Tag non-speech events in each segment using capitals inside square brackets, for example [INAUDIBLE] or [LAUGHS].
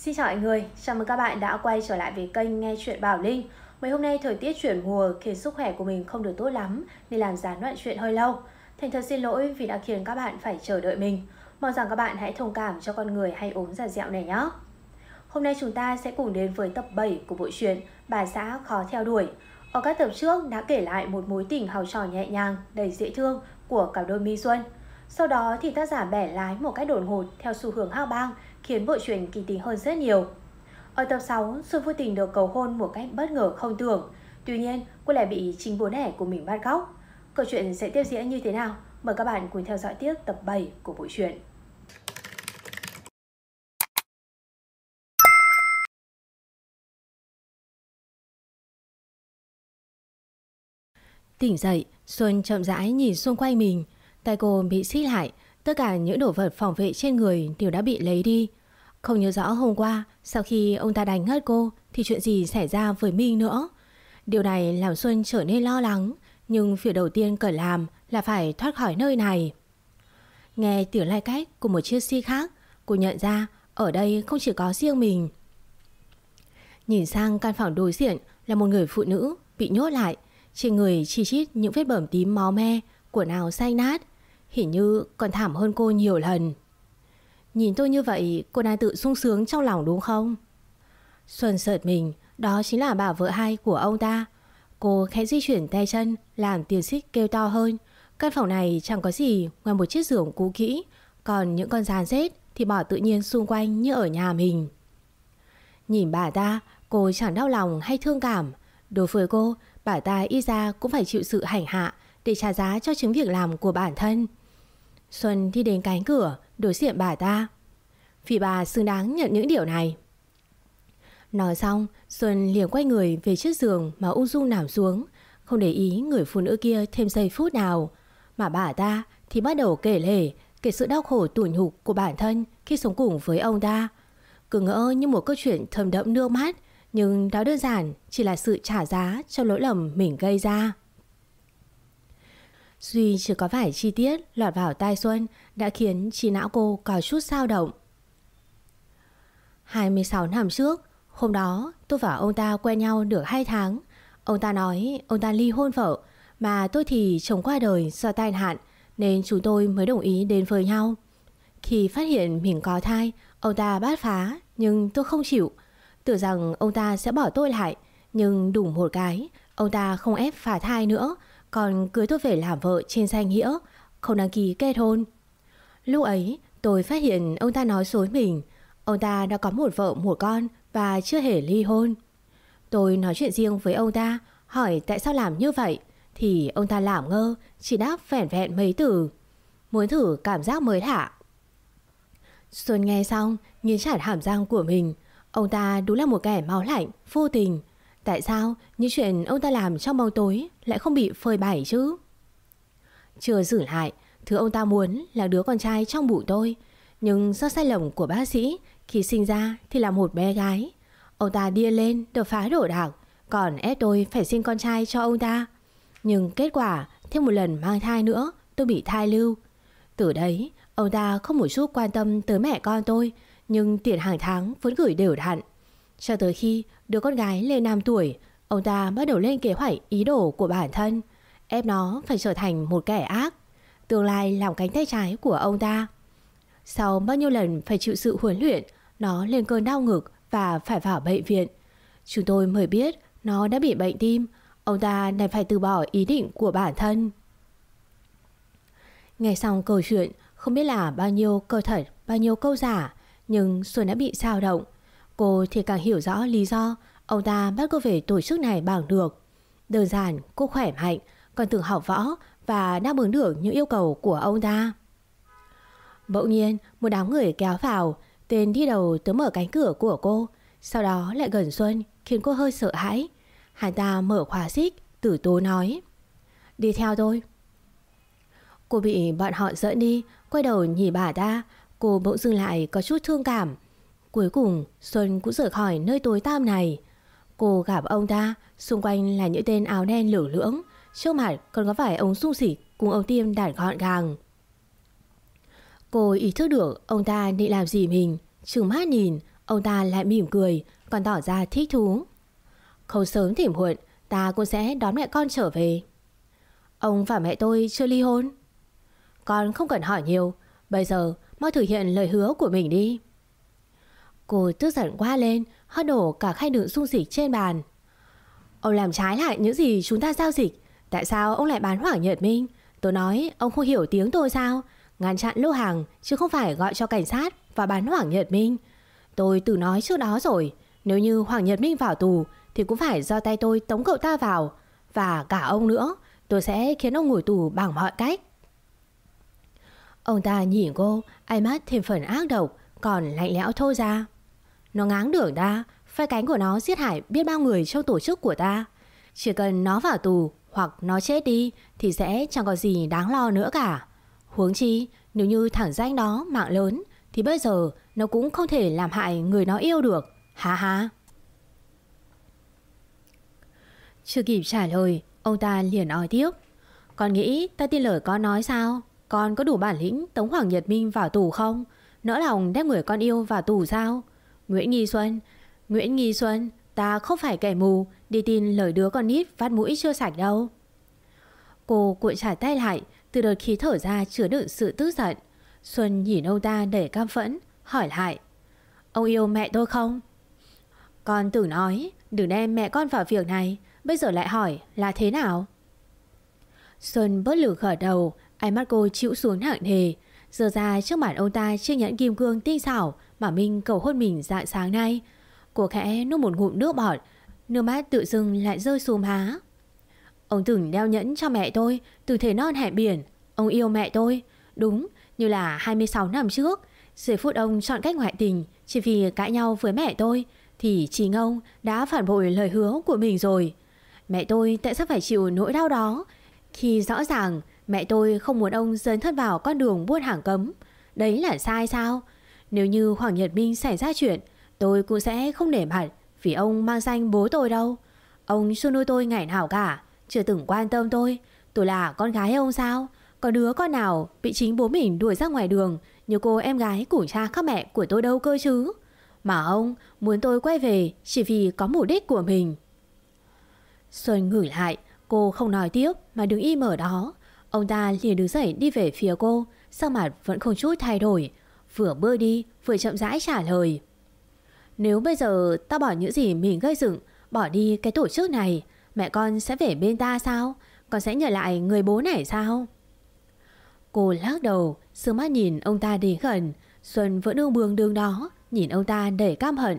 Xin chào mọi người, chào mừng các bạn đã quay trở lại với kênh Nghe Chuyện Bảo Linh. Mấy hôm nay thời tiết chuyển mùa khiến sức khỏe của mình không được tốt lắm Nên làm gián đoạn chuyện hơi lâu. Thành thật xin lỗi vì đã khiến các bạn phải chờ đợi mình. Mong rằng các bạn hãy thông cảm cho con người hay ốm già dẹo này nhé. Hôm nay chúng ta sẽ cùng đến với tập 7 của bộ truyện Bà xã khó theo đuổi. Ở các tập trước đã kể lại một mối tình hào trò nhẹ nhàng, đầy dễ thương của cặp đôi Mi Xuân. Sau đó thì tác giả bẻ lái một cách đồn ngột theo xu hướng hao bang khiến bộ truyện kỳ tính hơn rất nhiều. Ở tập 6, Xuân vô tình được cầu hôn một cách bất ngờ không tưởng. Tuy nhiên, cô lại bị chính bố đẻ của mình bắt cóc. Câu chuyện sẽ tiếp diễn như thế nào? Mời các bạn cùng theo dõi tiếp tập 7 của bộ truyện. Tỉnh dậy, Xuân chậm rãi nhìn xung quanh mình. Tay cô bị xích lại, tất cả những đồ vật phòng vệ trên người đều đã bị lấy đi. Không nhớ rõ hôm qua, sau khi ông ta đánh ngất cô thì chuyện gì xảy ra với Minh nữa. Điều này làm Xuân trở nên lo lắng, nhưng việc đầu tiên cần làm là phải thoát khỏi nơi này. Nghe tiếng lai cách của một chiếc xe khác, cô nhận ra ở đây không chỉ có riêng mình. Nhìn sang căn phòng đối diện là một người phụ nữ bị nhốt lại, trên người chi chít những vết bầm tím máu me, quần áo say nát, Hình như còn thảm hơn cô nhiều lần Nhìn tôi như vậy, Cô đang tự sung sướng trong lòng đúng không? Xuân sợt mình, Đó chính là bà vợ hai của ông ta. Cô khẽ di chuyển tay chân, Làm tiền xích kêu to hơn. Căn phòng này chẳng có gì ngoài một chiếc giường cũ kỹ. Còn những con giàn rết Thì bỏ tự nhiên xung quanh như ở nhà mình. Nhìn bà ta, Cô chẳng đau lòng hay thương cảm. Đối với cô, Bà ta y ra cũng phải chịu sự hành hạ Để trả giá cho chứng việc làm của bản thân. Xuân đi đến cánh cửa đối diện bà ta. Vì bà xứng đáng nhận những điều này. Nói xong, Xuân liền quay người về chiếc giường mà ung dung nằm xuống, không để ý người phụ nữ kia thêm giây phút nào. Mà bà ta thì bắt đầu kể lể, kể sự đau khổ tủi nhục của bản thân khi sống cùng với ông ta. Cứ ngỡ như một câu chuyện thầm đẫm nước mắt, nhưng đó đơn giản chỉ là sự trả giá cho lỗi lầm mình gây ra. Duy chỉ có vài chi tiết lọt vào tai Xuân đã khiến trí não cô có chút dao động. 26 năm trước, hôm đó tôi và ông ta quen nhau được 2 tháng. Ông ta nói ông ta ly hôn vợ, mà tôi thì chồng qua đời do tai nạn nên chúng tôi mới đồng ý đến với nhau. Khi phát hiện mình có thai, ông ta bát phá nhưng tôi không chịu. Tưởng rằng ông ta sẽ bỏ tôi lại, nhưng đủ một cái, ông ta không ép phá thai nữa còn cưới tôi về làm vợ trên danh nghĩa, không đăng ký kết hôn. Lúc ấy, tôi phát hiện ông ta nói dối mình. Ông ta đã có một vợ một con và chưa hề ly hôn. Tôi nói chuyện riêng với ông ta, hỏi tại sao làm như vậy, thì ông ta làm ngơ, chỉ đáp vẻn vẹn mấy từ. Muốn thử cảm giác mới lạ. Xuân nghe xong, nhìn chặt hàm răng của mình. Ông ta đúng là một kẻ máu lạnh, vô tình. Tại sao những chuyện ông ta làm trong bóng tối lại không bị phơi bày chứ? Chưa giữ lại, thứ ông ta muốn là đứa con trai trong bụng tôi. Nhưng do sai lầm của bác sĩ, khi sinh ra thì là một bé gái. Ông ta điên lên đập phá đổ đạc, còn ép tôi phải sinh con trai cho ông ta. Nhưng kết quả, thêm một lần mang thai nữa, tôi bị thai lưu. Từ đấy, ông ta không một chút quan tâm tới mẹ con tôi, nhưng tiền hàng tháng vẫn gửi đều đặn. Cho tới khi đứa con gái lên 5 tuổi, ông ta bắt đầu lên kế hoạch ý đồ của bản thân, ép nó phải trở thành một kẻ ác, tương lai làm cánh tay trái của ông ta. Sau bao nhiêu lần phải chịu sự huấn luyện, nó lên cơn đau ngực và phải vào bệnh viện. Chúng tôi mới biết nó đã bị bệnh tim, ông ta đành phải từ bỏ ý định của bản thân. Nghe xong câu chuyện, không biết là bao nhiêu câu thật, bao nhiêu câu giả, nhưng Xuân đã bị sao động. Cô thì càng hiểu rõ lý do ông ta bắt cô về tổ chức này bằng được. Đơn giản cô khỏe mạnh, còn tưởng học võ và đáp ứng được những yêu cầu của ông ta. Bỗng nhiên một đám người kéo vào, tên đi đầu tới mở cánh cửa của cô, sau đó lại gần Xuân khiến cô hơi sợ hãi. Hắn ta mở khóa xích, tử tố nói. Đi theo tôi. Cô bị bọn họ dẫn đi, quay đầu nhìn bà ta, cô bỗng dừng lại có chút thương cảm. Cuối cùng Xuân cũng rời khỏi nơi tối tăm này Cô gặp ông ta, Xung quanh là những tên áo đen lửa lưỡng. Trước mặt còn có vài ông sung sỉ Cùng ông tiêm đàn gọn gàng. Cô ý thức được ông ta định làm gì mình. Trừng mắt nhìn, Ông ta lại mỉm cười, Còn tỏ ra thích thú. Không sớm thì muộn, Ta cũng sẽ đón mẹ con trở về. Ông và mẹ tôi chưa ly hôn? Con không cần hỏi nhiều, Bây giờ mau thực hiện lời hứa của mình đi. Cô tức giận quá lên Hất đổ cả khay đựng dung dịch trên bàn. Ông làm trái lại những gì chúng ta giao dịch. Tại sao ông lại bán Hoàng Nhật Minh Tôi nói, ông không hiểu tiếng tôi sao? Ngăn chặn lô hàng, Chứ không phải gọi cho cảnh sát Và bán Hoàng Nhật Minh Tôi từ nói trước đó rồi, Nếu như Hoàng Nhật Minh vào tù, Thì cũng phải do tay tôi tống cậu ta vào. Và cả ông nữa, Tôi sẽ khiến ông ngồi tù bằng mọi cách. Ông ta nhìn cô, Ánh mắt thêm phần ác độc, Còn lạnh lẽo thô ra. Nó ngáng đường ta? Phe cánh của nó giết hại biết bao người trong tổ chức của ta. Chỉ cần nó vào tù Hoặc nó chết đi Thì sẽ chẳng có gì đáng lo nữa cả. Huống chi, nếu như thẳng danh đó mạng lớn, Thì bây giờ nó cũng không thể làm hại người nó yêu được. Ha ha. Chưa kịp trả lời, Ông ta liền nói tiếp. Con nghĩ ta tin lời con nói sao? Con có đủ bản lĩnh tống Hoàng Nhật Minh vào tù không? Nỡ lòng đem người con yêu vào tù sao? Nguyễn Nghi Xuân. Nguyễn Nghi Xuân, Ta không phải kẻ mù, Đi tin lời đứa con nít phát mũi chưa sạch đâu. Cô cuộn trải tay lại, Từ đợt khí thở ra chứa đựng sự tức giận. Xuân nhìn ông ta để cam phẫn, Hỏi lại, Ông yêu mẹ tôi không? Con tưởng nói, Đừng đem mẹ con vào việc này, Bây giờ lại hỏi là thế nào? Xuân bớt lử khởi đầu, Ánh mắt cô chịu xuống nặng nề, Giờ ra trước mặt ông ta chiếc nhẫn kim cương tinh xảo mà Minh cầu hôn mình dạng sáng nay. Cô khẽ nuốt một ngụm nước bọt, Nước mắt tự dưng lại rơi xuống má Ông từng đeo nhẫn cho mẹ tôi, Từ thể non hẹn biển. Ông yêu mẹ tôi. Đúng, như là 26 năm trước. Giây phút ông chọn cách ngoại tình, Chỉ vì cãi nhau với mẹ tôi, Thì chính ông đã phản bội lời hứa của mình rồi. Mẹ tôi tại sao phải chịu nỗi đau đó, Khi rõ ràng mẹ tôi không muốn ông dấn thân vào con đường buôn hàng cấm? Đấy là sai sao? Nếu như Hoàng Nhật Minh xảy ra chuyện, Tôi cũng sẽ không để mặt Vì ông mang danh bố tôi đâu. Ông chưa nuôi tôi ngày nào cả, Chưa từng quan tâm tôi. Tôi là con gái ông sao? Có đứa con nào bị chính bố mình đuổi ra ngoài đường Như cô em gái của cha các mẹ của tôi đâu cơ chứ? Mà ông muốn tôi quay về Chỉ vì có mục đích của mình. Xuân ngửi lại, Cô không nói tiếp mà đứng im ở đó. Ông ta liền đứng dậy đi về phía cô, Sắc mặt vẫn không chút thay đổi. Vừa bơi đi, vừa chậm rãi trả lời. Nếu bây giờ ta bỏ những gì mình gây dựng, Bỏ đi cái tổ chức này, Mẹ con sẽ về bên ta sao? Con sẽ nhờ lại người bố này sao? Cô lắc đầu Sương mắt nhìn ông ta đi gần. Xuân vẫn đương bương đương đó, Nhìn ông ta để cam hận.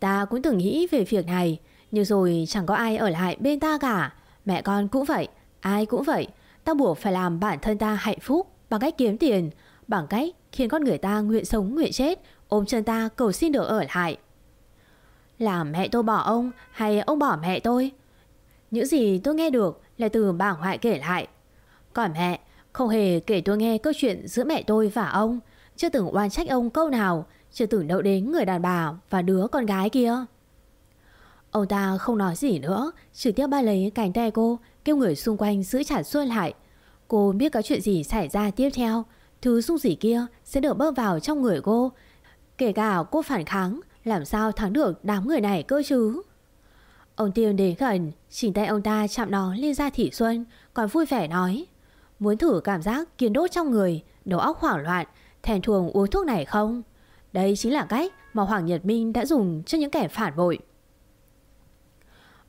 Ta cũng từng nghĩ về việc này, Nhưng rồi chẳng có ai ở lại bên ta cả. Mẹ con cũng vậy, Ai cũng vậy. Ta buộc phải làm bản thân ta hạnh phúc Bằng cách kiếm tiền Bằng cách khiến con người ta nguyện sống nguyện chết, Ôm chân ta cầu xin được ở lại. Là mẹ tôi bỏ ông Hay ông bỏ mẹ tôi? Những gì tôi nghe được Là từ bà ngoại kể lại. Còn mẹ, không hề kể tôi nghe câu chuyện giữa mẹ tôi và ông. Chưa từng oan trách ông câu nào, Chưa từng đậu đến người đàn bà Và đứa con gái kia. Ông ta không nói gì nữa Trực tiếp ba lấy cánh tay cô, Kêu người xung quanh giữ chặt xuôi lại. Cô biết có chuyện gì xảy ra tiếp theo Thứ dung dỉ kia sẽ được bơm vào trong người cô. Kể cả cô phản kháng, Làm sao thắng được đám người này cơ chứ? Ông Tiêu đến gần Chỉnh tay ông ta chạm nó lên da thị Xuân, Còn vui vẻ nói, Muốn thử cảm giác kiên đốt trong người, Đầu óc hoảng loạn, Thèm thuồng uống thuốc này không? Đây chính là cách mà Hoàng Nhật Minh đã dùng cho những kẻ phản bội.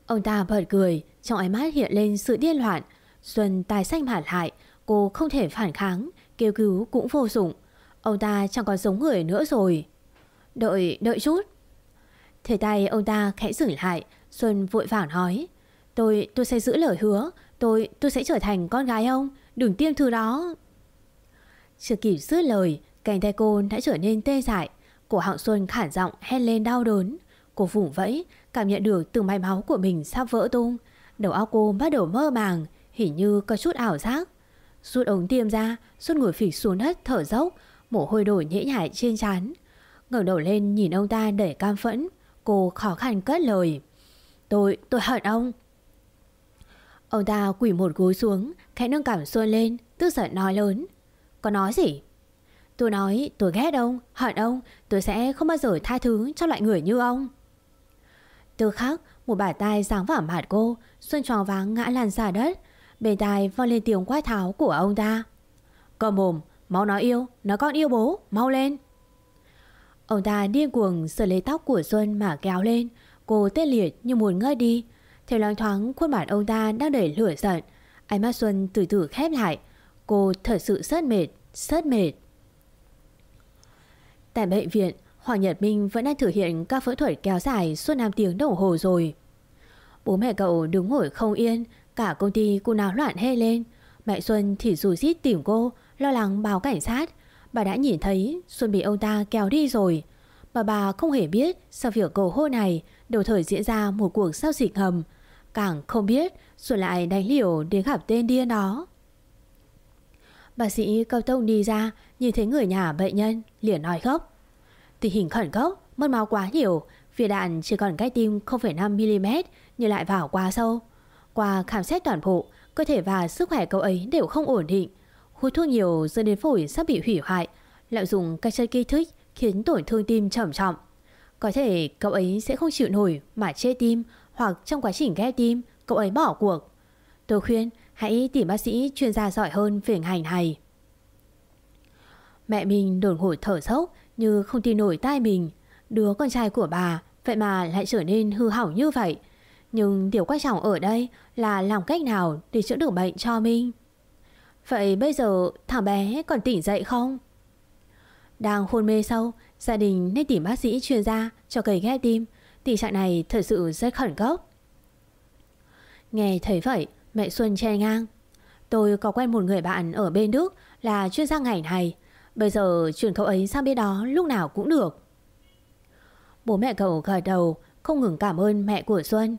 Ông ta bật cười, Trong ánh mắt hiện lên sự điên loạn. Xuân tài xanh mặt lại, Cô không thể phản kháng Kêu cứu cũng vô dụng. Ông ta chẳng còn sống người nữa rồi. Đợi, đợi chút. Thế tay ông ta khẽ dừng lại Xuân vội vàng nói Tôi, tôi sẽ giữ lời hứa. Tôi, tôi sẽ trở thành con gái ông. Đừng tiêm thứ đó. Chưa kịp dứt lời Cánh tay cô đã trở nên tê dại. Cổ họng Xuân khản giọng hét lên đau đớn. Cô vùng vẫy Cảm nhận được từ mạch máu của mình sắp vỡ tung. Đầu óc cô bắt đầu mơ màng Hình như có chút ảo giác. Rút ống tiêm ra suốt ngồi phịch xuống đất thở dốc Mồ hôi đổ nhễ nhại trên trán. Ngẩng đầu lên nhìn ông ta để cam phẫn Cô khó khăn cất lời. Tôi, tôi hận ông. Ông ta quỷ một gối xuống Khẽ nâng cảm Xuân lên Tức giận nói lớn. Có nói gì? Tôi nói tôi ghét ông, hận ông, tôi sẽ không bao giờ tha thứ cho loại người như ông. Từ khắc, một bàn tay giáng vào mặt cô, Xuân tròn váng ngã lăn ra đất. Bên tai vang lên tiếng quát tháo của ông ta. Cầm mồm, mau nói yêu, nói con yêu bố, mau lên. Ông ta điên cuồng sờ lấy tóc của Xuân mà kéo lên, cô tê liệt như muốn ngơi đi. Theo loáng thoáng khuôn mặt ông ta đang đầy lửa giận, ánh mắt Xuân từ từ khép lại. Cô thật sự rất mệt, rất mệt. Tại bệnh viện, Hoàng Nhật Minh vẫn đang thực hiện các phẫu thuật kéo dài suốt 5 tiếng đồng hồ rồi. Bố mẹ cậu đứng ngồi không yên, cả công ty cô náo loạn hê lên. Mẹ Xuân thì rủ rít tìm cô, lo lắng báo cảnh sát. Bà đã nhìn thấy Xuân bị ông ta kéo đi rồi. bà bà không hề biết sau việc cầu hôn này đầu thời diễn ra một cuộc giao dịch hầm. Càng không biết Xuân lại đánh liều đến gặp tên điên đó. Bác sĩ cao tông đi ra nhìn thấy người nhà bệnh nhân liền nói gốc. Tình hình khẩn cấp, mất máu quá nhiều, viên đạn chỉ còn cách tim 0,5mm nhưng lại vào quá sâu. Qua khám xét toàn bộ, cơ thể và sức khỏe cậu ấy đều không ổn định. Hút thuốc nhiều dẫn đến phổi sắp bị hủy hoại, lạm dùng các chất kích thích khiến tổn thương tim trầm trọng. Có thể cậu ấy sẽ không chịu nổi mà chết tim hoặc trong quá trình ghép tim cậu ấy bỏ cuộc. Tôi khuyên hãy tìm bác sĩ chuyên gia giỏi hơn về ngành này. Mẹ mình đồn ngột thở sốc như không tin nổi tai mình. Đứa con trai của bà vậy mà lại trở nên hư hỏng như vậy. Nhưng điều quan trọng ở đây là làm cách nào để chữa được bệnh cho minh Vậy bây giờ thằng bé còn tỉnh dậy không? Đang hôn mê sâu, gia đình nên tìm bác sĩ chuyên gia cho cầy ghép tim. Tình trạng này thật sự rất khẩn cấp. Nghe thấy vậy, mẹ Xuân che ngang. Tôi có quen một người bạn ở bên Đức là chuyên gia ngành này. Bây giờ chuyển cậu ấy sang bên đó lúc nào cũng được. Bố mẹ cậu gật đầu, không ngừng cảm ơn mẹ của Xuân.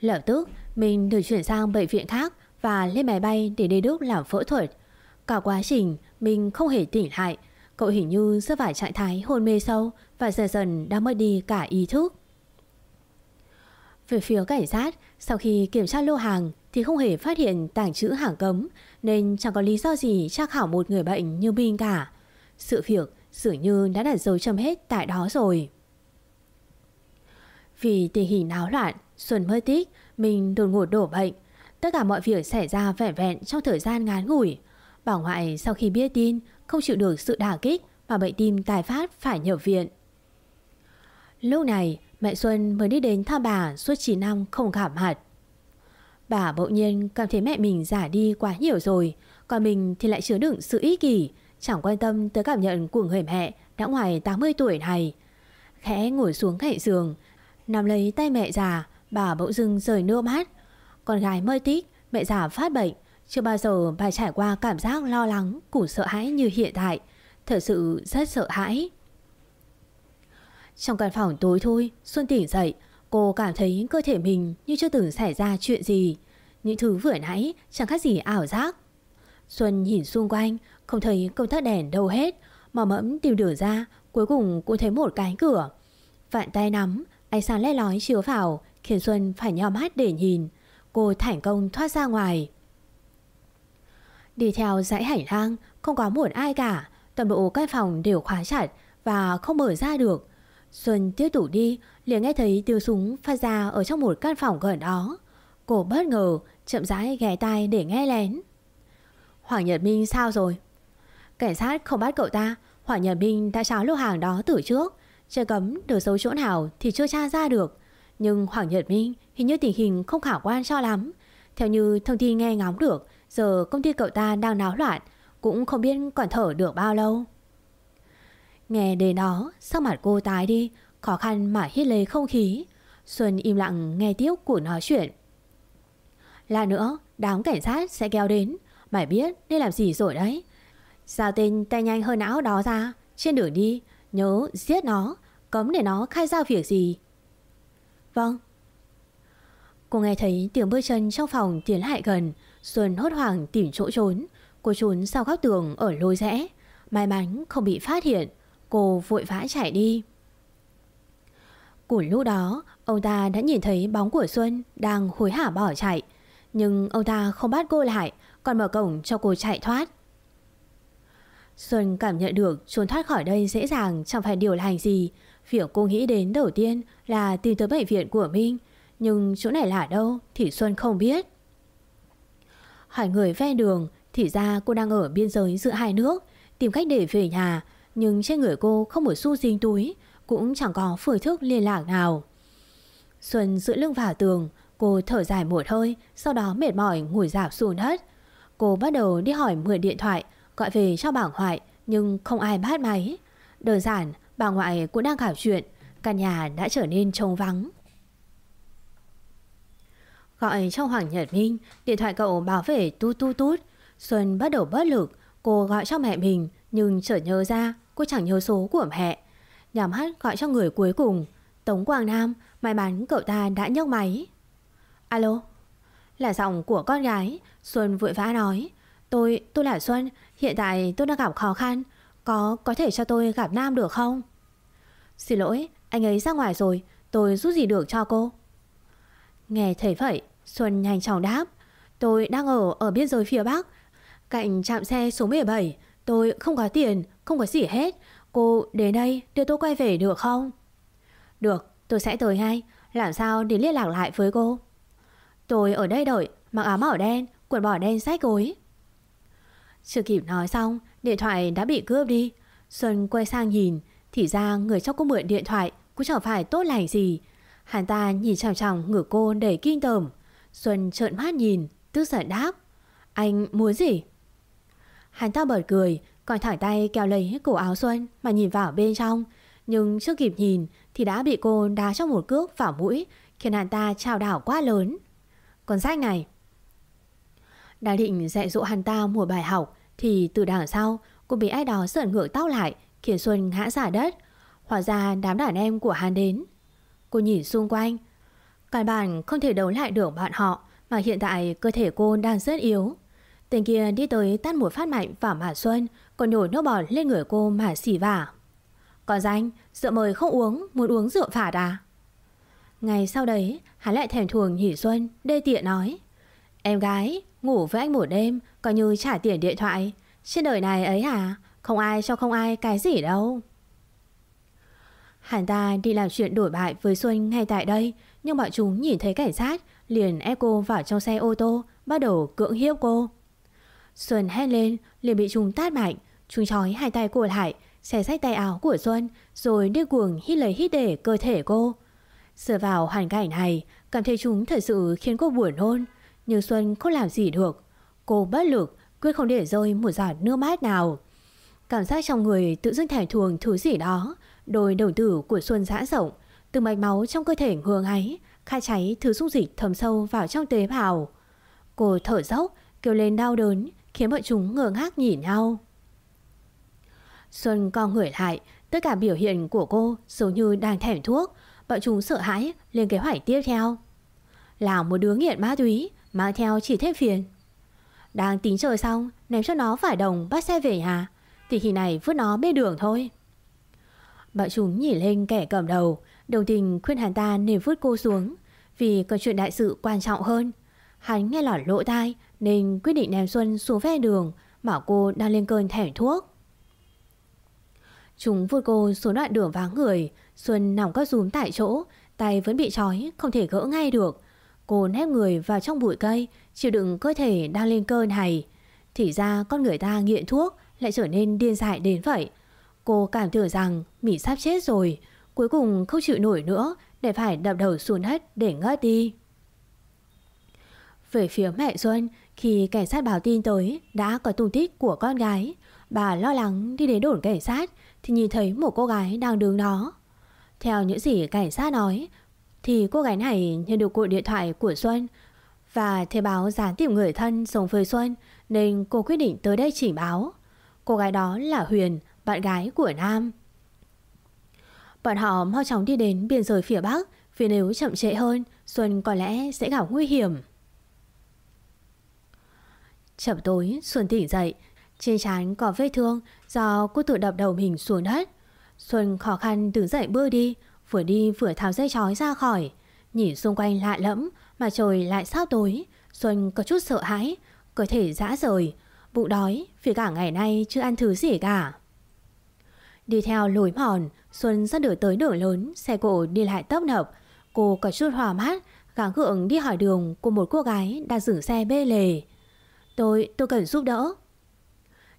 Lập tức, mình được chuyển sang bệnh viện khác và lên máy bay để đến Đức làm phẫu thuật. Cả quá trình, mình không hề tỉnh lại. Cậu hình như rơi vào trạng thái hôn mê sâu và dần dần đã mất đi cả ý thức. Về phía cảnh sát, sau khi kiểm tra lô hàng thì không hề phát hiện tàng trữ hàng cấm nên chẳng có lý do gì tra khảo một người bệnh như Minh cả. Sự việc dường như đã đặt dấu chấm hết tại đó rồi. Vì tình hình náo loạn, Xuân mất tích, mình đột ngột đổ bệnh. Tất cả mọi việc xảy ra vẹn vẹn trong thời gian ngắn ngủi. Bà ngoại sau khi biết tin không chịu được sự đả kích mà bệnh tim tài phát phải nhập viện. Lúc này mẹ Xuân mới đi đến thăm bà suốt 9 năm không gặp mặt. Bà bỗng nhiên cảm thấy mẹ mình giả đi quá nhiều rồi Còn mình thì lại chứa đựng sự ích kỷ Chẳng quan tâm tới cảm nhận của người mẹ đã ngoài 80 tuổi này Khẽ ngồi xuống cạnh giường Nằm lấy tay mẹ già Bà bỗng dưng rời nước mắt Con gái mơ tích Mẹ già phát bệnh Chưa bao giờ bà trải qua cảm giác lo lắng Củ sợ hãi như hiện tại Thật sự rất sợ hãi Trong căn phòng tối thôi Xuân tỉnh dậy Cô cảm thấy cơ thể mình như chưa từng xảy ra chuyện gì. Những thứ vừa nãy chẳng khác gì ảo giác. Xuân nhìn xung quanh, không thấy công tắc đèn đâu hết. Mò mẫm tìm đường ra, cuối cùng cũng thấy một cái cửa. Vạn tay nắm, ánh sáng le lói chiếu vào, khiến Xuân phải nhòm mắt để nhìn. Cô thành công thoát ra ngoài. Đi theo dãy hành lang, không có một ai cả. Toàn bộ căn phòng đều khóa chặt và không mở ra được. Xuân tiếp tục đi, liền nghe thấy tiếng súng phát ra ở trong một căn phòng gần đó. Cô bất ngờ, chậm rãi ghé tai để nghe lén. Hoàng Nhật Minh sao rồi? Cảnh sát không bắt cậu ta, Hoàng Nhật Minh đã tráo lô hàng đó từ trước. Chưa cấm được giấu chỗ nào thì chưa tra ra được. Nhưng Hoàng Nhật Minh hình như tình hình không khả quan cho lắm. Theo như thông tin nghe ngóng được, giờ công ty cậu ta đang náo loạn, cũng không biết còn thở được bao lâu. Nghe đến đó, sắc mặt cô tái đi, khó khăn mà hít lấy không khí. Xuân im lặng nghe tiếp của nói chuyện. Là nữa, đám cảnh sát sẽ kéo đến. Mày biết nên làm gì rồi đấy. Sao tên tay nhanh hơn não đó ra, trên đường đi, nhớ giết nó, cấm để nó khai ra việc gì. Vâng. Cô nghe thấy tiếng bước chân trong phòng tiến lại gần, Xuân hốt hoảng tìm chỗ trốn. Cô trốn sau góc tường ở lối rẽ. May mắn không bị phát hiện. Cô vội vã chạy đi. Cùng lúc đó, ông ta đã nhìn thấy bóng của Xuân đang hối hả bỏ chạy. Nhưng ông ta không bắt cô lại, còn mở cổng cho cô chạy thoát. Xuân cảm nhận được trốn thoát khỏi đây dễ dàng chẳng phải điều hành gì. Việc cô nghĩ đến đầu tiên là tìm tới bệnh viện của Minh. Nhưng chỗ này là đâu thì Xuân không biết. Hỏi người ven đường, thì ra cô đang ở biên giới giữa hai nước, tìm cách để về nhà. Nhưng trên người cô không một xu dính túi, cũng chẳng có phương thức liên lạc nào. Xuân giữ lưng vào tường, Cô thở dài một hơi, Sau đó mệt mỏi ngồi dạp xuống đất Cô bắt đầu đi hỏi mượn điện thoại, Gọi về cho bảng hoại Nhưng không ai bắt máy Đơn giản bà ngoại cũng đang khảo chuyện. Căn nhà đã trở nên trông vắng. Gọi cho Hoàng Nhật Minh Điện thoại cậu bảo vệ tu tu tút. Xuân bắt đầu bất lực Cô gọi cho mẹ mình Nhưng trở nhớ ra cô chẳng nhớ số của mẹ. Nhằm hát gọi cho người cuối cùng Tống Quang Nam May mắn cậu ta đã nhấc máy. Alo Là giọng của con gái Xuân vội vã nói. Tôi, tôi là Xuân Hiện tại tôi đang gặp khó khăn Có, có thể cho tôi gặp Nam được không? Xin lỗi, anh ấy ra ngoài rồi Tôi giúp gì được cho cô? Nghe thấy vậy Xuân nhanh chóng đáp Tôi đang ở ở biên giới phía Bắc. Cạnh trạm xe số 17 Tôi không có tiền, không có gì hết. Cô đến đây đưa tôi quay về được không? Được, tôi sẽ tới ngay. Làm sao để liên lạc lại với cô? Tôi ở đây đợi Mặc áo màu đen, quần bò đen sách gối. Chưa kịp nói xong Điện thoại đã bị cướp đi. Xuân quay sang nhìn thì ra người cho cô mượn điện thoại Cũng chẳng phải tốt lành gì. Hắn ta nhìn chằm chằm ngửa cô đầy kinh tởm. Xuân trợn mắt nhìn, Tức giận đáp, Anh muốn gì? Hắn ta bật cười, Còn thẳng tay kéo lấy cổ áo Xuân Mà nhìn vào bên trong. Nhưng chưa kịp nhìn Thì đã bị cô đá trong một cước vào mũi, Khiến hắn ta trao đảo quá lớn. Còn sách này. Đã định dạy dỗ hắn ta một bài học Thì từ đằng sau, Cô bị ai đó sợn ngược tóc lại Khiến Xuân ngã giả đất. Hóa ra đám đàn em của hắn đến. Cô nhìn xung quanh. Căn bản không thể đấu lại được bọn họ, Mà hiện tại cơ thể cô đang rất yếu. Tên kia đi tới tát một phát mạnh vào mặt Xuân, Còn nhổ nước bọt lên người cô mà xỉ vả. Còn danh, Rượu mời không uống, Muốn uống rượu phạt à? Ngày sau đấy, Hắn lại thèm thuồng nhỉ Xuân, Đê tiện nói. Em gái, ngủ với anh một đêm, Coi như trả tiền điện thoại. Trên đời này ấy hả không ai cho không ai cái gì đâu. Hắn ta đi làm chuyện đổi bại với Xuân ngay tại đây, Nhưng bọn chúng nhìn thấy cảnh sát, Liền ép cô vào trong xe ô tô, Bắt đầu cưỡng hiếp cô. Xuân hét lên, liền bị chúng tát mạnh. Chúng trói hai tay cô lại, xé sách tay áo của Xuân, Rồi đi cuồng hít lấy hít để cơ thể cô. Sửa vào hoàn cảnh này, Cảm thấy chúng thật sự khiến cô buồn hôn Nhưng Xuân không làm gì được. Cô bất lực, Quyết không để rơi một giọt nước mát nào. Cảm giác trong người tự dưng thẻ thuồng thứ gì đó. Đôi đầu tử của Xuân giãn rộng. Từ mạch máu trong cơ thể hương ấy Khai cháy thứ dung dịch thấm sâu vào trong tế bào. Cô thở dốc, Kêu lên đau đớn, Khiến bọn chúng ngơ ngác nhìn nhau. Xuân co người lại. Tất cả biểu hiện của cô giống như đang thèm thuốc. Bọn chúng sợ hãi, lên kế hoạch tiếp theo. Là một đứa nghiện ma túy, Mang theo chỉ thêm phiền. Đang tính trời xong, Ném cho nó phải đồng bắt xe về nhà. Thì khi này vứt nó bên đường thôi. Bọn chúng nhỉ lên kẻ cầm đầu, Đồng tình khuyên hắn ta nên vứt cô xuống. Vì có chuyện đại sự quan trọng hơn, Hắn nghe lỏn lỗ tai Nên quyết định ném Xuân xuống ven đường Bảo cô đang lên cơn thèm thuốc. Chúng vứt cô xuống đoạn đường vắng người, Xuân nằm có rúm tại chỗ, Tay vẫn bị trói, Không thể gỡ ngay được. Cô nép người vào trong bụi cây, Chịu đựng cơ thể đang lên cơn này Thì ra con người ta nghiện thuốc lại trở nên điên dại đến vậy. Cô cảm tưởng rằng Mỹ sắp chết rồi, Cuối cùng không chịu nổi nữa Để phải đập đầu xuống đất để ngất đi. Về phía mẹ Xuân, Khi cảnh sát báo tin tới Đã có tung tích của con gái, Bà lo lắng đi đến đồn cảnh sát Thì nhìn thấy một cô gái đang đứng đó. Theo những gì cảnh sát nói, Thì cô gái này nhận được cuộc điện thoại của Xuân Và thấy báo gián tìm người thân sống với Xuân Nên cô quyết định tới đây chỉ báo. Cô gái đó là Huyền bạn gái của Nam. Bọn họ mau chóng đi đến biên giới phía Bắc vì nếu chậm trễ hơn, Xuân có lẽ sẽ gặp nguy hiểm. Chậm tối, Xuân tỉnh dậy, trên trán có vết thương do cô tự đập đầu mình xuống đất. Xuân khó khăn đứng dậy bước đi, vừa đi vừa tháo dây chói ra khỏi. Nhìn xung quanh lạ lẫm mà trời lại sao tối, Xuân có chút sợ hãi, cơ thể dã rời. Bụng đói vì cả ngày nay chưa ăn thứ gì cả. Đi theo lối mòn Xuân dẫn được tới đường lớn Xe cộ đi lại tấp nập. Cô có chút hòa mát Gắng gượng đi hỏi đường của một cô gái đang dừng xe bê lề. Tôi, tôi cần giúp đỡ.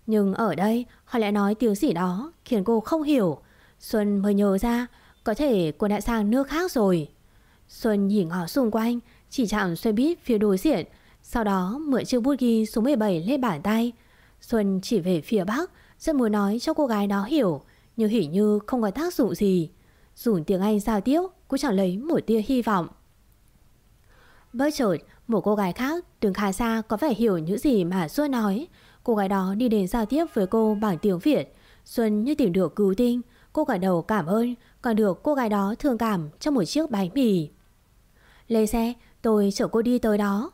Nhưng ở đây họ lại nói tiếng gì đó Khiến cô không hiểu. Xuân mới nhớ ra Có thể cô đã sang nước khác rồi. Xuân nhìn họ xung quanh Chỉ chạm xe buýt phía đối diện sau đó, mượn chiếc bút ghi số 17 lên bàn tay. Xuân chỉ về phía bắc Rất muốn nói cho cô gái đó hiểu, Nhưng hỉ như không có tác dụng gì. Dùng tiếng Anh giao tiếp, Cũng chẳng lấy một tia hy vọng. Bất chợt Một cô gái khác đứng khá xa Có vẻ hiểu những gì mà Xuân nói. Cô gái đó đi đến giao tiếp với cô bằng tiếng Việt. Xuân như tìm được cứu tinh. Cô gật đầu cảm ơn, Còn được cô gái đó thương cảm trong một chiếc bánh mì. Lên xe, tôi chở cô đi tới đó.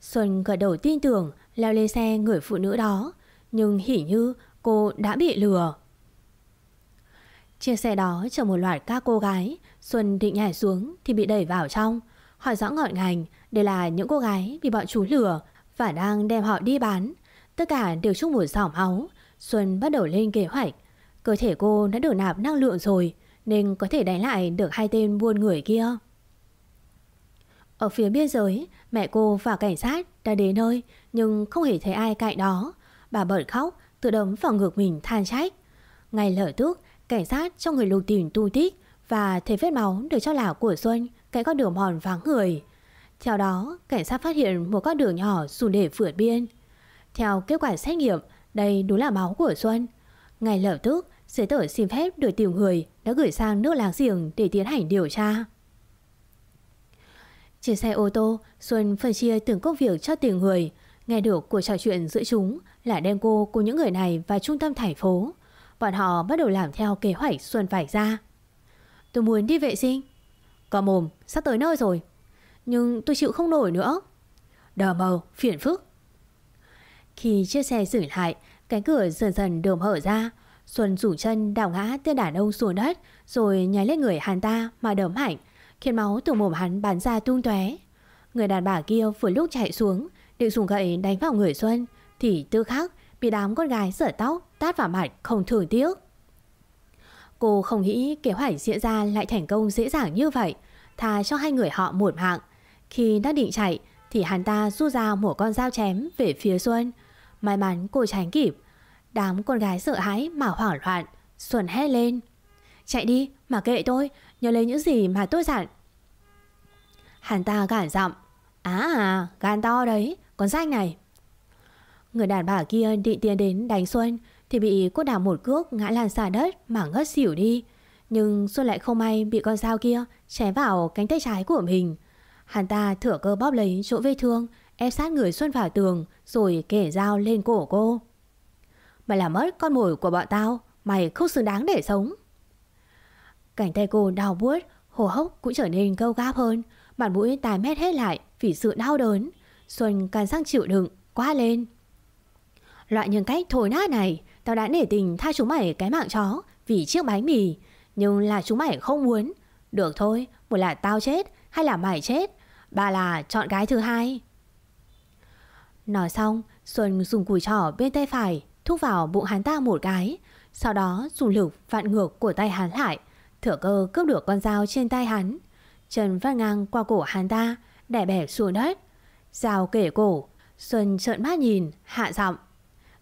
Xuân gật đầu tin tưởng, Leo lên xe người phụ nữ đó. Nhưng hỉ như cô đã bị lừa. Chiếc xe đó chở một loạt các cô gái. Xuân định nhảy xuống thì bị đẩy vào trong. Hỏi rõ ngọn ngành Đây là những cô gái bị bọn chú lừa Và đang đem họ đi bán. Tất cả đều chung một giỏng máu. Xuân bắt đầu lên kế hoạch. Cơ thể cô đã được nạp năng lượng rồi, Nên có thể đánh lại được hai tên buôn người kia. Ở phía biên giới Mẹ cô và cảnh sát đã đến nơi, Nhưng không hề thấy ai cạnh đó. Bà bật khóc, Tự đấm vào ngực mình than trách. Ngay lở tức, Cảnh sát cho người lục tìm tu tích Và thấy vết máu được cho là của Xuân Cạnh con đường mòn vắng người. Theo đó, cảnh sát phát hiện một con đường nhỏ Dùng để vượt biên. Theo kết quả xét nghiệm, Đây đúng là máu của Xuân. Ngay lập tức, Giấy tờ xin phép được tìm người đã gửi sang nước láng giềng để tiến hành điều tra. Trên xe ô tô, Xuân phân chia từng công việc cho từng người. Nghe được cuộc trò chuyện giữa chúng là đem cô cùng những người này vào trung tâm thành phố. Bọn họ bắt đầu làm theo kế hoạch Xuân phải ra. Tôi muốn đi vệ sinh. Có mồm, sắp tới nơi rồi. Nhưng tôi chịu không nổi nữa. Đờ mờ, phiền phức. Khi chiếc xe dừng lại, cánh cửa dần dần được mở ra. Xuân rủ chân đảo ngã tên đàn ông xuống đất rồi nhảy lên người hắn ta mà đấm mạnh, khiến máu từ mồm hắn bắn ra tung tóe. Người đàn bà kia vừa lúc chạy xuống định dùng gậy đánh vào người Xuân thì tư khắc bị đám con gái sửa tóc tát vào mặt không thường tiếc. Cô không nghĩ kế hoạch diễn ra lại thành công dễ dàng như vậy, tha cho hai người họ một mạng. Khi đã định chạy thì hắn ta rút ra một con dao chém về phía Xuân. May mắn cô tránh kịp, Đám con gái sợ hãi mà hoảng loạn Xuân hét lên Chạy đi, mà kệ tôi, Nhớ lấy những gì mà tôi dặn. Hắn ta gản giọng Á à gan to đấy, Con danh này. Người đàn bà kia định tiến đến đánh Xuân, Thì bị cô đảo một cước ngã lan xả đất Mà ngất xỉu đi. Nhưng Xuân lại không may bị con dao kia Chém vào cánh tay trái của mình. Hắn ta thửa cơ bóp lấy chỗ vết thương, Ép sát người Xuân vào tường, Rồi kể dao lên cổ cô. Mày làm mất con mồi của bọn tao, Mày không xứng đáng để sống. Cảnh tay cô đau buốt Hô hốc cũng trở nên gâu gáp hơn. Mặt mũi tái mét hết lại Vì sự đau đớn. Xuân càng sang chịu đựng quá lên. Loại nhân cách thối nát này Tao đã nể tình tha chúng mày cái mạng chó Vì chiếc bánh mì. Nhưng là chúng mày không muốn. Được thôi Một là tao chết Hay là mày chết. Ba là chọn cái thứ hai. Nói xong Xuân dùng cùi trỏ bên tay phải thúc vào bụng hắn ta một cái, sau đó dùng lực vặn ngược của tay hắn lại, thừa cơ cướp được con dao trên tay hắn. Trần phát ngang qua cổ hắn ta, đè bẻ xuống đất. Dao kể cổ, Xuân trợn mắt nhìn, hạ giọng.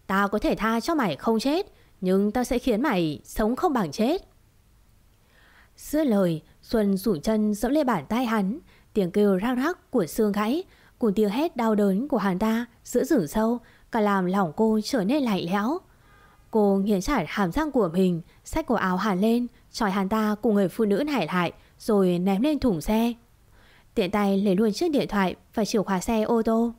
Tao có thể tha cho mày không chết, nhưng tao sẽ khiến mày sống không bằng chết. Giữa lời, Xuân rủ chân dẫm lên bàn tay hắn, tiếng kêu răng rắc của xương gãy, cùng tiếng hét đau đớn của hắn ta giữa rừng sâu Cả làm lòng cô trở nên lạnh lẽo Cô nghiến chặt hàm răng của mình Xách cổ áo hàn lên Chòi hắn ta cùng người phụ nữ hại lại Rồi ném lên thùng xe. Tiện tay lấy luôn chiếc điện thoại Và chìa khóa xe ô tô.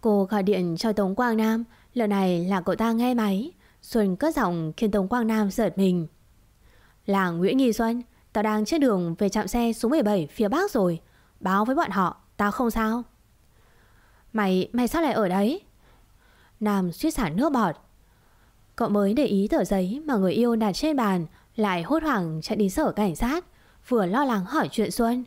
Cô gọi điện cho Tống Quang Nam Lần này là cậu ta nghe máy. Xuân cất giọng khiến Tống Quang Nam giật mình. Là Nguyễn Nghi Xuân Tao đang trên đường về trạm xe số 17 phía Bắc rồi Báo với bọn họ Tao không sao. Mày, mày sao lại ở đấy? Nam suýt xả nước bọt. Cậu mới để ý tờ giấy mà người yêu đặt trên bàn, lại hốt hoảng chạy đi sở cảnh sát, vừa lo lắng hỏi chuyện Xuân.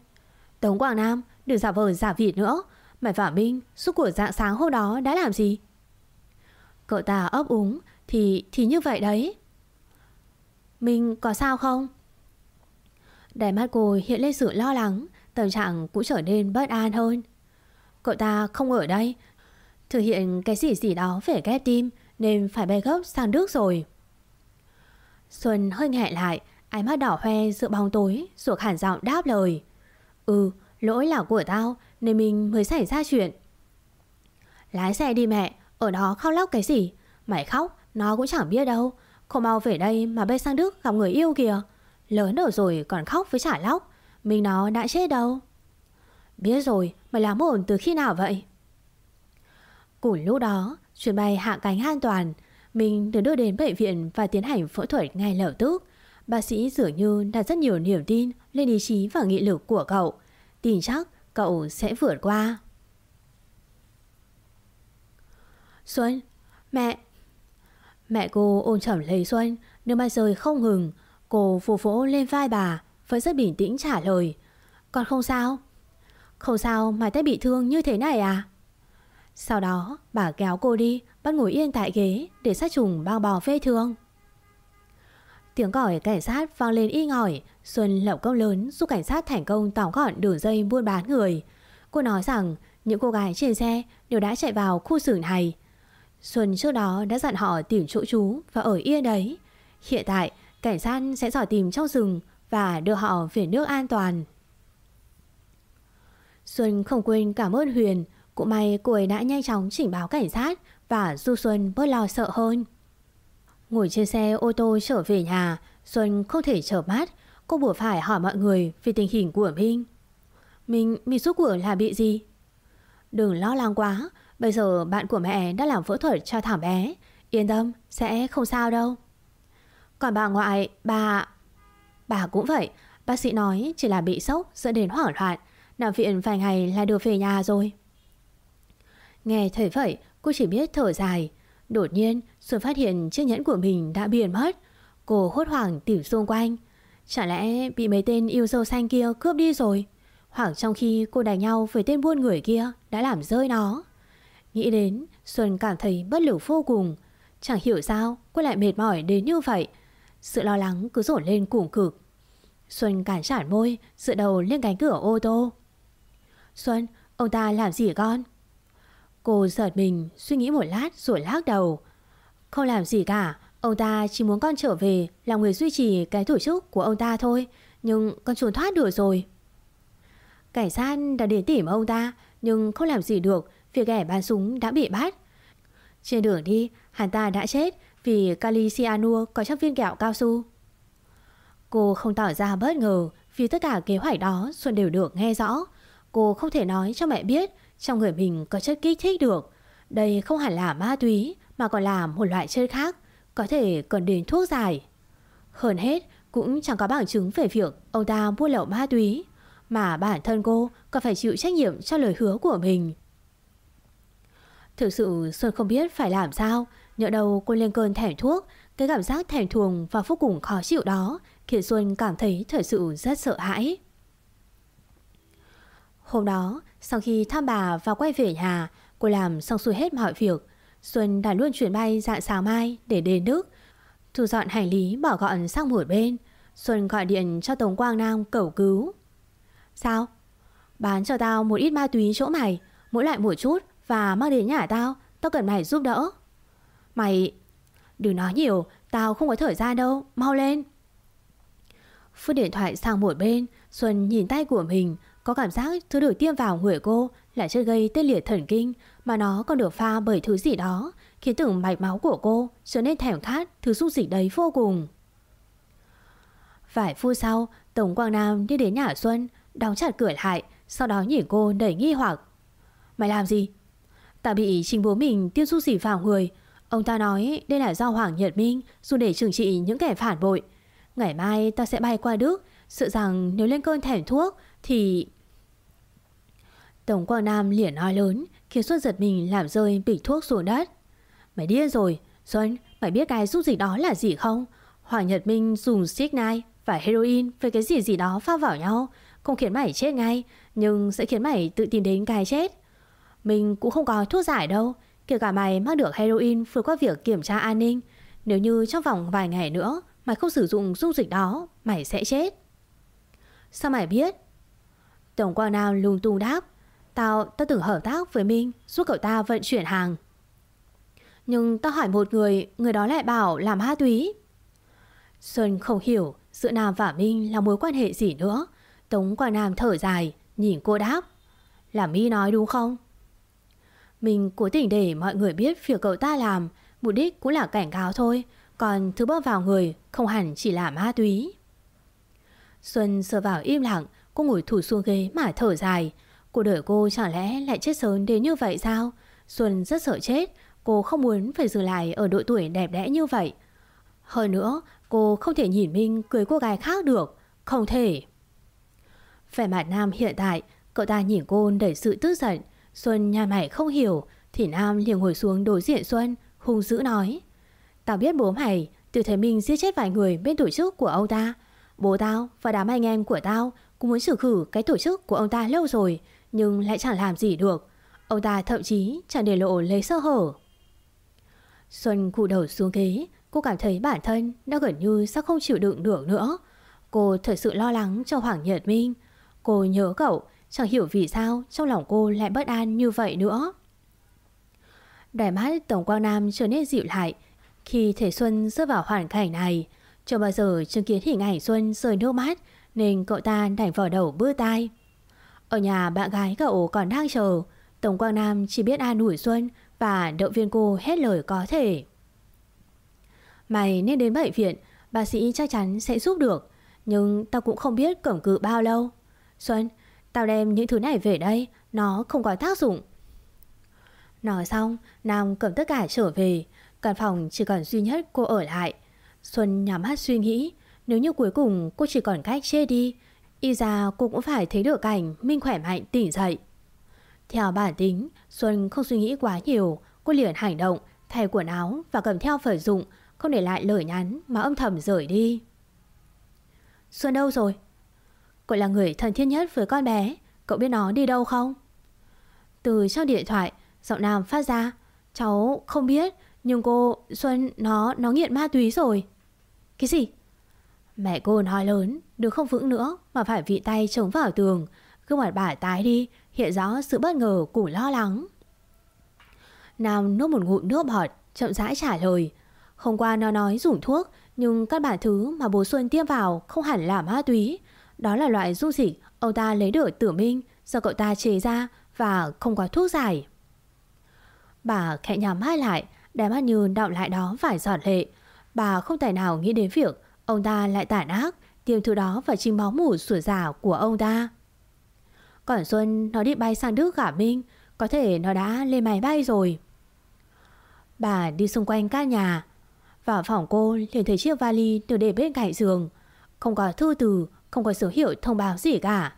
Tống Quảng Nam, đừng giả vờ giả vịt nữa, Mày và Minh suốt của dạng sáng hôm đó đã làm gì? Cậu ta ấp úng Thì thì như vậy đấy Minh có sao không? Đáy mắt cô hiện lên sự lo lắng Tâm trạng cũng trở nên bất an hơn Cậu ta không ở đây Thực hiện cái gì gì đó về ghép tim nên phải bay gấp sang Đức rồi. Xuân hơi nghẹn lại, Ánh mắt đỏ hoe giữa bóng tối, ruột hẳn giọng đáp lời. Ừ lỗi là của tao, Nên mình mới xảy ra chuyện. Lái xe đi mẹ, Ở đó khóc lóc cái gì? Mày khóc, nó cũng chẳng biết đâu. Không mau về đây mà bay sang Đức gặp người yêu kìa. Lớn ở rồi còn khóc với trả lóc. Mình nó đã chết đâu. Biết rồi, mày làm ổn từ khi nào vậy? Cùng lúc đó Chuyến bay hạ cánh an toàn Mình được đưa đến bệnh viện và tiến hành phẫu thuật ngay lập tức Bác sĩ dường như đặt rất nhiều niềm tin lên ý chí và nghị lực của cậu. Tin chắc cậu sẽ vượt qua. Xuân, mẹ. Mẹ cô ôm chầm lấy Xuân, nước mắt rơi không ngừng. Cô phù phỗ lên vai bà, vẫn rất bình tĩnh trả lời. Con không sao? Không sao mà tay bị thương như thế này à? Sau đó, bà kéo cô đi, Bắt ngồi yên tại ghế Để sát trùng bao bò phê thương Tiếng còi cảnh sát vang lên y ngỏi Xuân lập công lớn giúp cảnh sát thành công tóm gọn đường dây buôn bán người. Cô nói rằng những cô gái trên xe đều đã chạy vào khu xưởng này. Xuân trước đó đã dặn họ tìm chỗ trú và ở yên đấy. Hiện tại, cảnh sát sẽ dò tìm trong rừng và đưa họ về nước an toàn. Xuân không quên cảm ơn Huyền cũng may cô ấy đã nhanh chóng chỉnh báo cảnh sát Và Du Xuân bớt lo sợ hơn. Ngồi trên xe ô tô trở về nhà Xuân không thể trở mắt. Cô buộc phải hỏi mọi người về tình hình của Minh Minh, Minh suốt cuộc là bị gì? Đừng lo lắng quá. Bây giờ bạn của mẹ đã làm phẫu thuật cho thằng bé. Yên tâm, sẽ không sao đâu. Còn bà ngoại, bà... Bà cũng vậy. Bác sĩ nói chỉ là bị sốc dẫn đến hoảng loạn. Nằm viện vài ngày là được về nhà rồi. Nghe thấy vậy, Cô chỉ biết thở dài. Đột nhiên Xuân phát hiện chiếc nhẫn của mình đã biến mất. Cô hốt hoảng tìm xung quanh. Chả lẽ bị mấy tên yêu dâu xanh kia cướp đi rồi? Hoặc trong khi cô đánh nhau với tên buôn người kia Đã làm rơi nó. Nghĩ đến, Xuân cảm thấy bất lực vô cùng. Chẳng hiểu sao, cô lại mệt mỏi đến như vậy. Sự lo lắng cứ dồn lên củng cực. Xuân cản chản môi, Dựa đầu lên cánh cửa ô tô. Xuân, Ông ta làm gì con? Cô giật mình, suy nghĩ một lát rồi lắc đầu. Không làm gì cả, Ông ta chỉ muốn con trở về Làm người duy trì cái tổ chức của ông ta thôi, Nhưng con trốn thoát được rồi. Cảnh sát đã đến tìm ông ta, Nhưng không làm gì được Vì kẻ bán súng đã bị bắt. Trên đường đi, hắn ta đã chết Vì kali cyanur có trong viên kẹo cao su. Cô không tỏ ra bất ngờ Vì tất cả kế hoạch đó Xuân đều được nghe rõ. Cô không thể nói cho mẹ biết trong người mình có chất kích thích được. Đây không hẳn là ma túy mà còn là một loại chất khác, có thể cần đến thuốc giải. Hơn hết, cũng chẳng có bằng chứng về việc ông ta mua lậu ma túy, mà bản thân cô còn phải chịu trách nhiệm cho lời hứa của mình. Thực sự Xuân không biết phải làm sao, nhỡ đầu cô lên cơn thèm thuốc, cái cảm giác thèm thuồng và vô cùng khó chịu đó khiến Xuân cảm thấy thật sự rất sợ hãi. Hôm đó, sau khi thăm bà và quay về nhà, cô làm xong xuôi hết mọi việc. Xuân đã luôn chuyển bay dạng sáng mai để đến nước, Thu dọn hành lý bỏ gọn sang một bên. Xuân gọi điện cho Tống Quang Nam cầu cứu. Sao? Bán cho tao một ít ma túy chỗ mày, mỗi loại một chút và mang đến nhà tao, tao cần mày giúp đỡ. Mày... Đừng nói nhiều, tao không có thời gian đâu, mau lên. Phút điện thoại sang một bên, Xuân nhìn tay của mình, có cảm giác thứ được tiêm vào người cô là chất gây tê liệt thần kinh mà nó còn được pha bởi thứ gì đó khiến từng mạch máu của cô trở nên thèm khát thứ xúc dịch đấy vô cùng. Vài phút sau, Tổng Quang Nam đi đến nhà Xuân, đóng chặt cửa lại, sau đó nhìn cô đẩy nghi hoặc. Mày làm gì? Ta bị chính bố mình tiêm xúc dịch vào người. Ông ta nói đây là do Hoàng Nhật Minh dùng để trừng trị những kẻ phản bội. Ngày mai ta sẽ bay qua Đức, sợ rằng nếu lên cơn thèm thuốc thì... Tổng Quang Nam liền nói lớn khiến Xuân giật mình làm rơi bịch thuốc xuống đất. Mày điên rồi, Xuân, mày biết cái giúp gì đó là gì không? Hoàng Nhật Minh dùng strychnine và heroin với cái gì gì đó pha vào nhau, không khiến mày chết ngay, nhưng sẽ khiến mày tự tìm đến cái chết. Mình cũng không có thuốc giải đâu Kể cả mày mắc được heroin vượt qua việc kiểm tra an ninh Nếu như trong vòng vài ngày nữa Mày không sử dụng dung dịch đó Mày sẽ chết Sao mày biết Tổng Quang Nam lung tung đáp Tao, tao từng hợp tác với Minh Giúp cậu ta vận chuyển hàng. Nhưng tao hỏi một người Người đó lại bảo làm ma túy. Xuân không hiểu Giữa Nam và Minh là mối quan hệ gì nữa. Tống Quang Nam thở dài Nhìn cô đáp Là My nói đúng không? Mình cố tình để mọi người biết việc cậu ta làm Mục đích cũng là cảnh cáo thôi Còn thứ bơm vào người Không hẳn chỉ là ma túy. Xuân sờ vào im lặng Cô ngồi thủ xuống ghế mà thở dài. Cuộc đời cô chẳng lẽ lại chết sớm đến như vậy sao? Xuân rất sợ chết. Cô không muốn phải dừng lại ở độ tuổi đẹp đẽ như vậy. Hơn nữa, Cô không thể nhìn Minh cưới cô gái khác được. Không thể. Về mặt Nam hiện tại, Cậu ta nhìn cô đầy sự tức giận. Xuân nhà mày không hiểu, Thì Nam liền ngồi xuống đối diện Xuân, Hung dữ nói. Tao biết bố mày Từ thấy mình giết chết vài người bên tổ chức của ông ta. Bố tao và đám anh em của tao cũng muốn xử khử cái tổ chức của ông ta lâu rồi, Nhưng lại chẳng làm gì được. Ông ta thậm chí chẳng để lộ lấy sơ hở. Xuân cụ đầu xuống ghế, Cô cảm thấy bản thân đã gần như sắp không chịu đựng được nữa. Cô thật sự lo lắng cho Hoàng Nhật Minh. Cô nhớ cậu, Chẳng hiểu vì sao trong lòng cô lại bất an như vậy nữa. Đài mắt Tổng Quang Nam trở nên dịu lại Khi thể Xuân rơi vào hoàn cảnh này. Chưa bao giờ chứng kiến hình ảnh Xuân rơi nước mắt nên cậu ta đành vào đầu bư tai. Ở nhà bạn gái cậu còn đang chờ, Tổng Quang Nam chỉ biết an ủi Xuân Và động viên cô hết lời có thể. Mày nên đến bệnh viện, Bác sĩ chắc chắn sẽ giúp được, Nhưng tao cũng không biết cẩm cự bao lâu. Xuân, Tao đem những thứ này về đây, Nó không có tác dụng. Nói xong, Nam cầm tất cả trở về, Căn phòng chỉ còn duy nhất cô ở lại. Xuân nhắm mắt suy nghĩ nếu như cuối cùng cô chỉ còn cách chê đi, Y ra cô cũng phải thấy được cảnh Minh khỏe mạnh, tỉnh dậy. Theo bản tính, Xuân không suy nghĩ quá nhiều. Cô liền hành động, Thay quần áo và cầm theo phở dụng, Không để lại lời nhắn mà âm thầm rời đi. Xuân đâu rồi? Cậu là người thân thiết nhất với con bé, Cậu biết nó đi đâu không? Từ trong điện thoại, Giọng Nam phát ra, Cháu không biết, Nhưng cô, Xuân, nó nó nghiện ma túy rồi. Cái gì? Mẹ cô nói lớn Đừng không vững nữa Mà phải vị tay chống vào tường Gương mặt bà tái đi Hiện rõ sự bất ngờ cùng lo lắng Nam nuốt một ngụm nước bọt Chậm rãi trả lời Hôm qua nó nói dùng thuốc Nhưng các bản thứ mà bố Xuân tiêm vào Không hẳn là ma túy đó là loại dung dịch ông ta lấy được tử minh do cậu ta chế ra và không có thuốc giải. Bà khẽ nhắm hai lại, đáy mắt như đọng lại đó phải giọt lệ. Bà không thể nào nghĩ đến việc ông ta lại tàn ác tiêm thứ đó vào chính máu mủ sủa giả của ông ta. Còn Xuân nó đi bay sang Đức gả Minh, có thể nó đã lên máy bay rồi. Bà đi xung quanh các nhà. Vào phòng cô liền thấy chiếc vali được để bên cạnh giường. Không có thư từ, không có số hiệu thông báo gì cả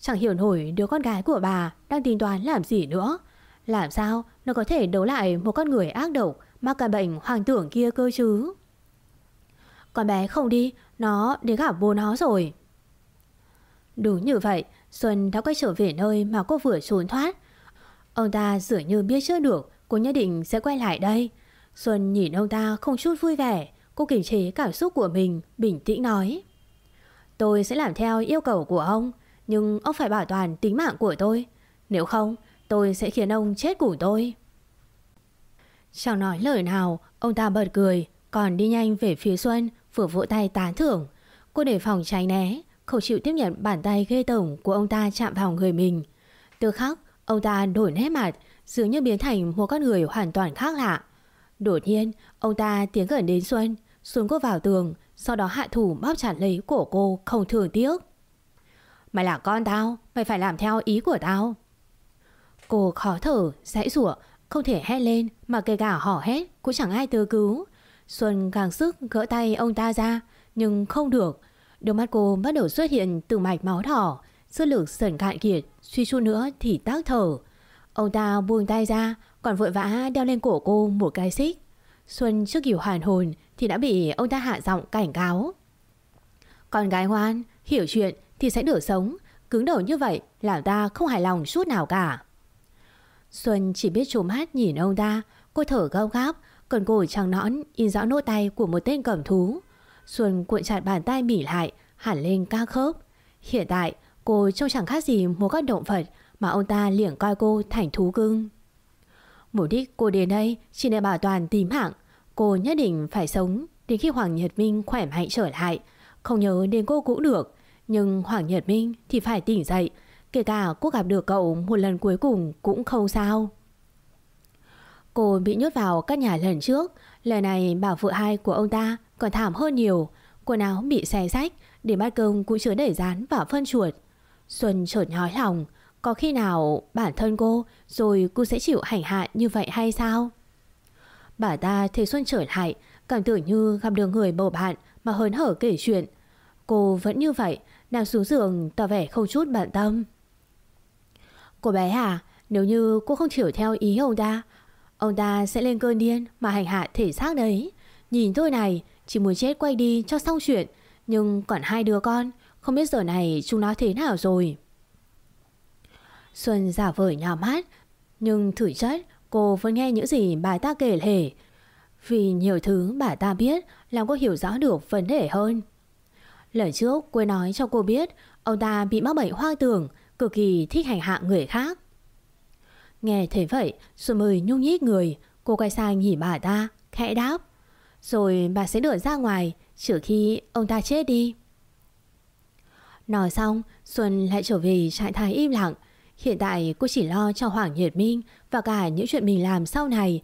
Chẳng hiểu nổi đứa con gái của bà Đang tính toán làm gì nữa Làm sao nó có thể đấu lại Một con người ác độc Mắc cả bệnh hoàng tưởng kia cơ chứ con bé không đi, Nó đến gặp bố nó rồi. Đúng như vậy, Xuân đã quay trở về nơi mà cô vừa trốn thoát. Ông ta dường như biết chưa được Cô nhất định sẽ quay lại đây. Xuân nhìn ông ta không chút vui vẻ, Cô kiềm chế cảm xúc của mình, Bình tĩnh nói. Tôi sẽ làm theo yêu cầu của ông, Nhưng ông phải bảo toàn tính mạng của tôi. Nếu không, tôi sẽ khiến ông chết cùng tôi. Chẳng nói lời nào, Ông ta bật cười, Còn đi nhanh về phía Xuân Vừa vỗ tay tán thưởng. Cô để phòng tránh né Không chịu tiếp nhận bàn tay ghê tởm của ông ta chạm vào người mình. Từ khắc Ông ta đổi nét mặt Dường như biến thành một con người hoàn toàn khác lạ. Đột nhiên Ông ta tiến gần đến Xuân Xuống cô vào tường sau đó hạ thủ bóp chặt lấy cổ cô không thường tiếc. Mày là con tao Mày phải làm theo ý của tao. Cô khó thở, dãy rủa Không thể hét lên Mà kể cả hỏ hét cũng chẳng ai tư cứu. Xuân càng sức gỡ tay ông ta ra Nhưng không được Đôi mắt cô bắt đầu xuất hiện từ mạch máu đỏ Sức lực sần cạn kiệt Suy chút nữa thì tác thở Ông ta buông tay ra Còn vội vã đeo lên cổ cô một cái xích Xuân trước kiểu hoàn hồn thì đã bị ông ta hạ giọng cảnh cáo. Con gái ngoan, hiểu chuyện thì sẽ được sống, cứng đầu như vậy làm ta không hài lòng chút nào cả. Xuân chỉ biết trốn mắt nhìn ông ta, cô thở gâu gáp, cần cổ trắng nõn in rõ nốt tay của một tên cẩm thú. Xuân cuộn chặt bàn tay mỉ lại, hẳn lên ca khớp. Hiện tại, cô trông chẳng khác gì một con động vật mà ông ta liền coi cô thành thú cưng. Mục đích cô đến đây chỉ để bảo toàn tìm hạng Cô nhất định phải sống đến khi Hoàng Nhật Minh khỏe mạnh trở lại. Không nhớ đến cô cũng được. Nhưng Hoàng Nhật Minh thì phải tỉnh dậy. Kể cả cô gặp được cậu một lần cuối cùng cũng không sao. Cô bị nhốt vào các nhà lần trước. Lần này bảo vợ hai của ông ta còn thảm hơn nhiều. Quần áo bị xé rách, để bát cơm cũng chứa đẩy rán và phân chuột. Xuân chợt nhói lòng. Có khi nào bản thân cô rồi cô sẽ chịu hành hạ như vậy hay sao? Bà ta thấy Xuân trở lại, cảm tưởng như gặp được người bầu bạn mà hớn hở kể chuyện. Cô vẫn như vậy, nằm xuống giường tỏ vẻ không chút bận tâm. Cô bé à, nếu như cô không chịu theo ý ông ta, ông ta sẽ lên cơn điên mà hành hạ thể xác đấy. Nhìn tôi này, chỉ muốn chết quay đi cho xong chuyện, nhưng còn hai đứa con, không biết giờ này chúng nó thế nào rồi. Xuân giả vờ nhỏ mắt, nhưng thử chất cô vẫn nghe những gì bà ta kể lể. Vì nhiều thứ bà ta biết làm cô hiểu rõ được vấn đề hơn. Lần trước quê nói cho cô biết ông ta bị mắc bệnh hoang tưởng, cực kỳ thích hành hạ người khác. Nghe thấy vậy, Xuân mời nhung nhít người, cô quay sang nhìn bà ta, khẽ đáp. Rồi bà sẽ đuổi ra ngoài, trừ khi ông ta chết đi. Nói xong, Xuân lại trở về trạng thái im lặng, Hiện tại cô chỉ lo cho Hoàng nhiệt Minh và cả những chuyện mình làm sau này.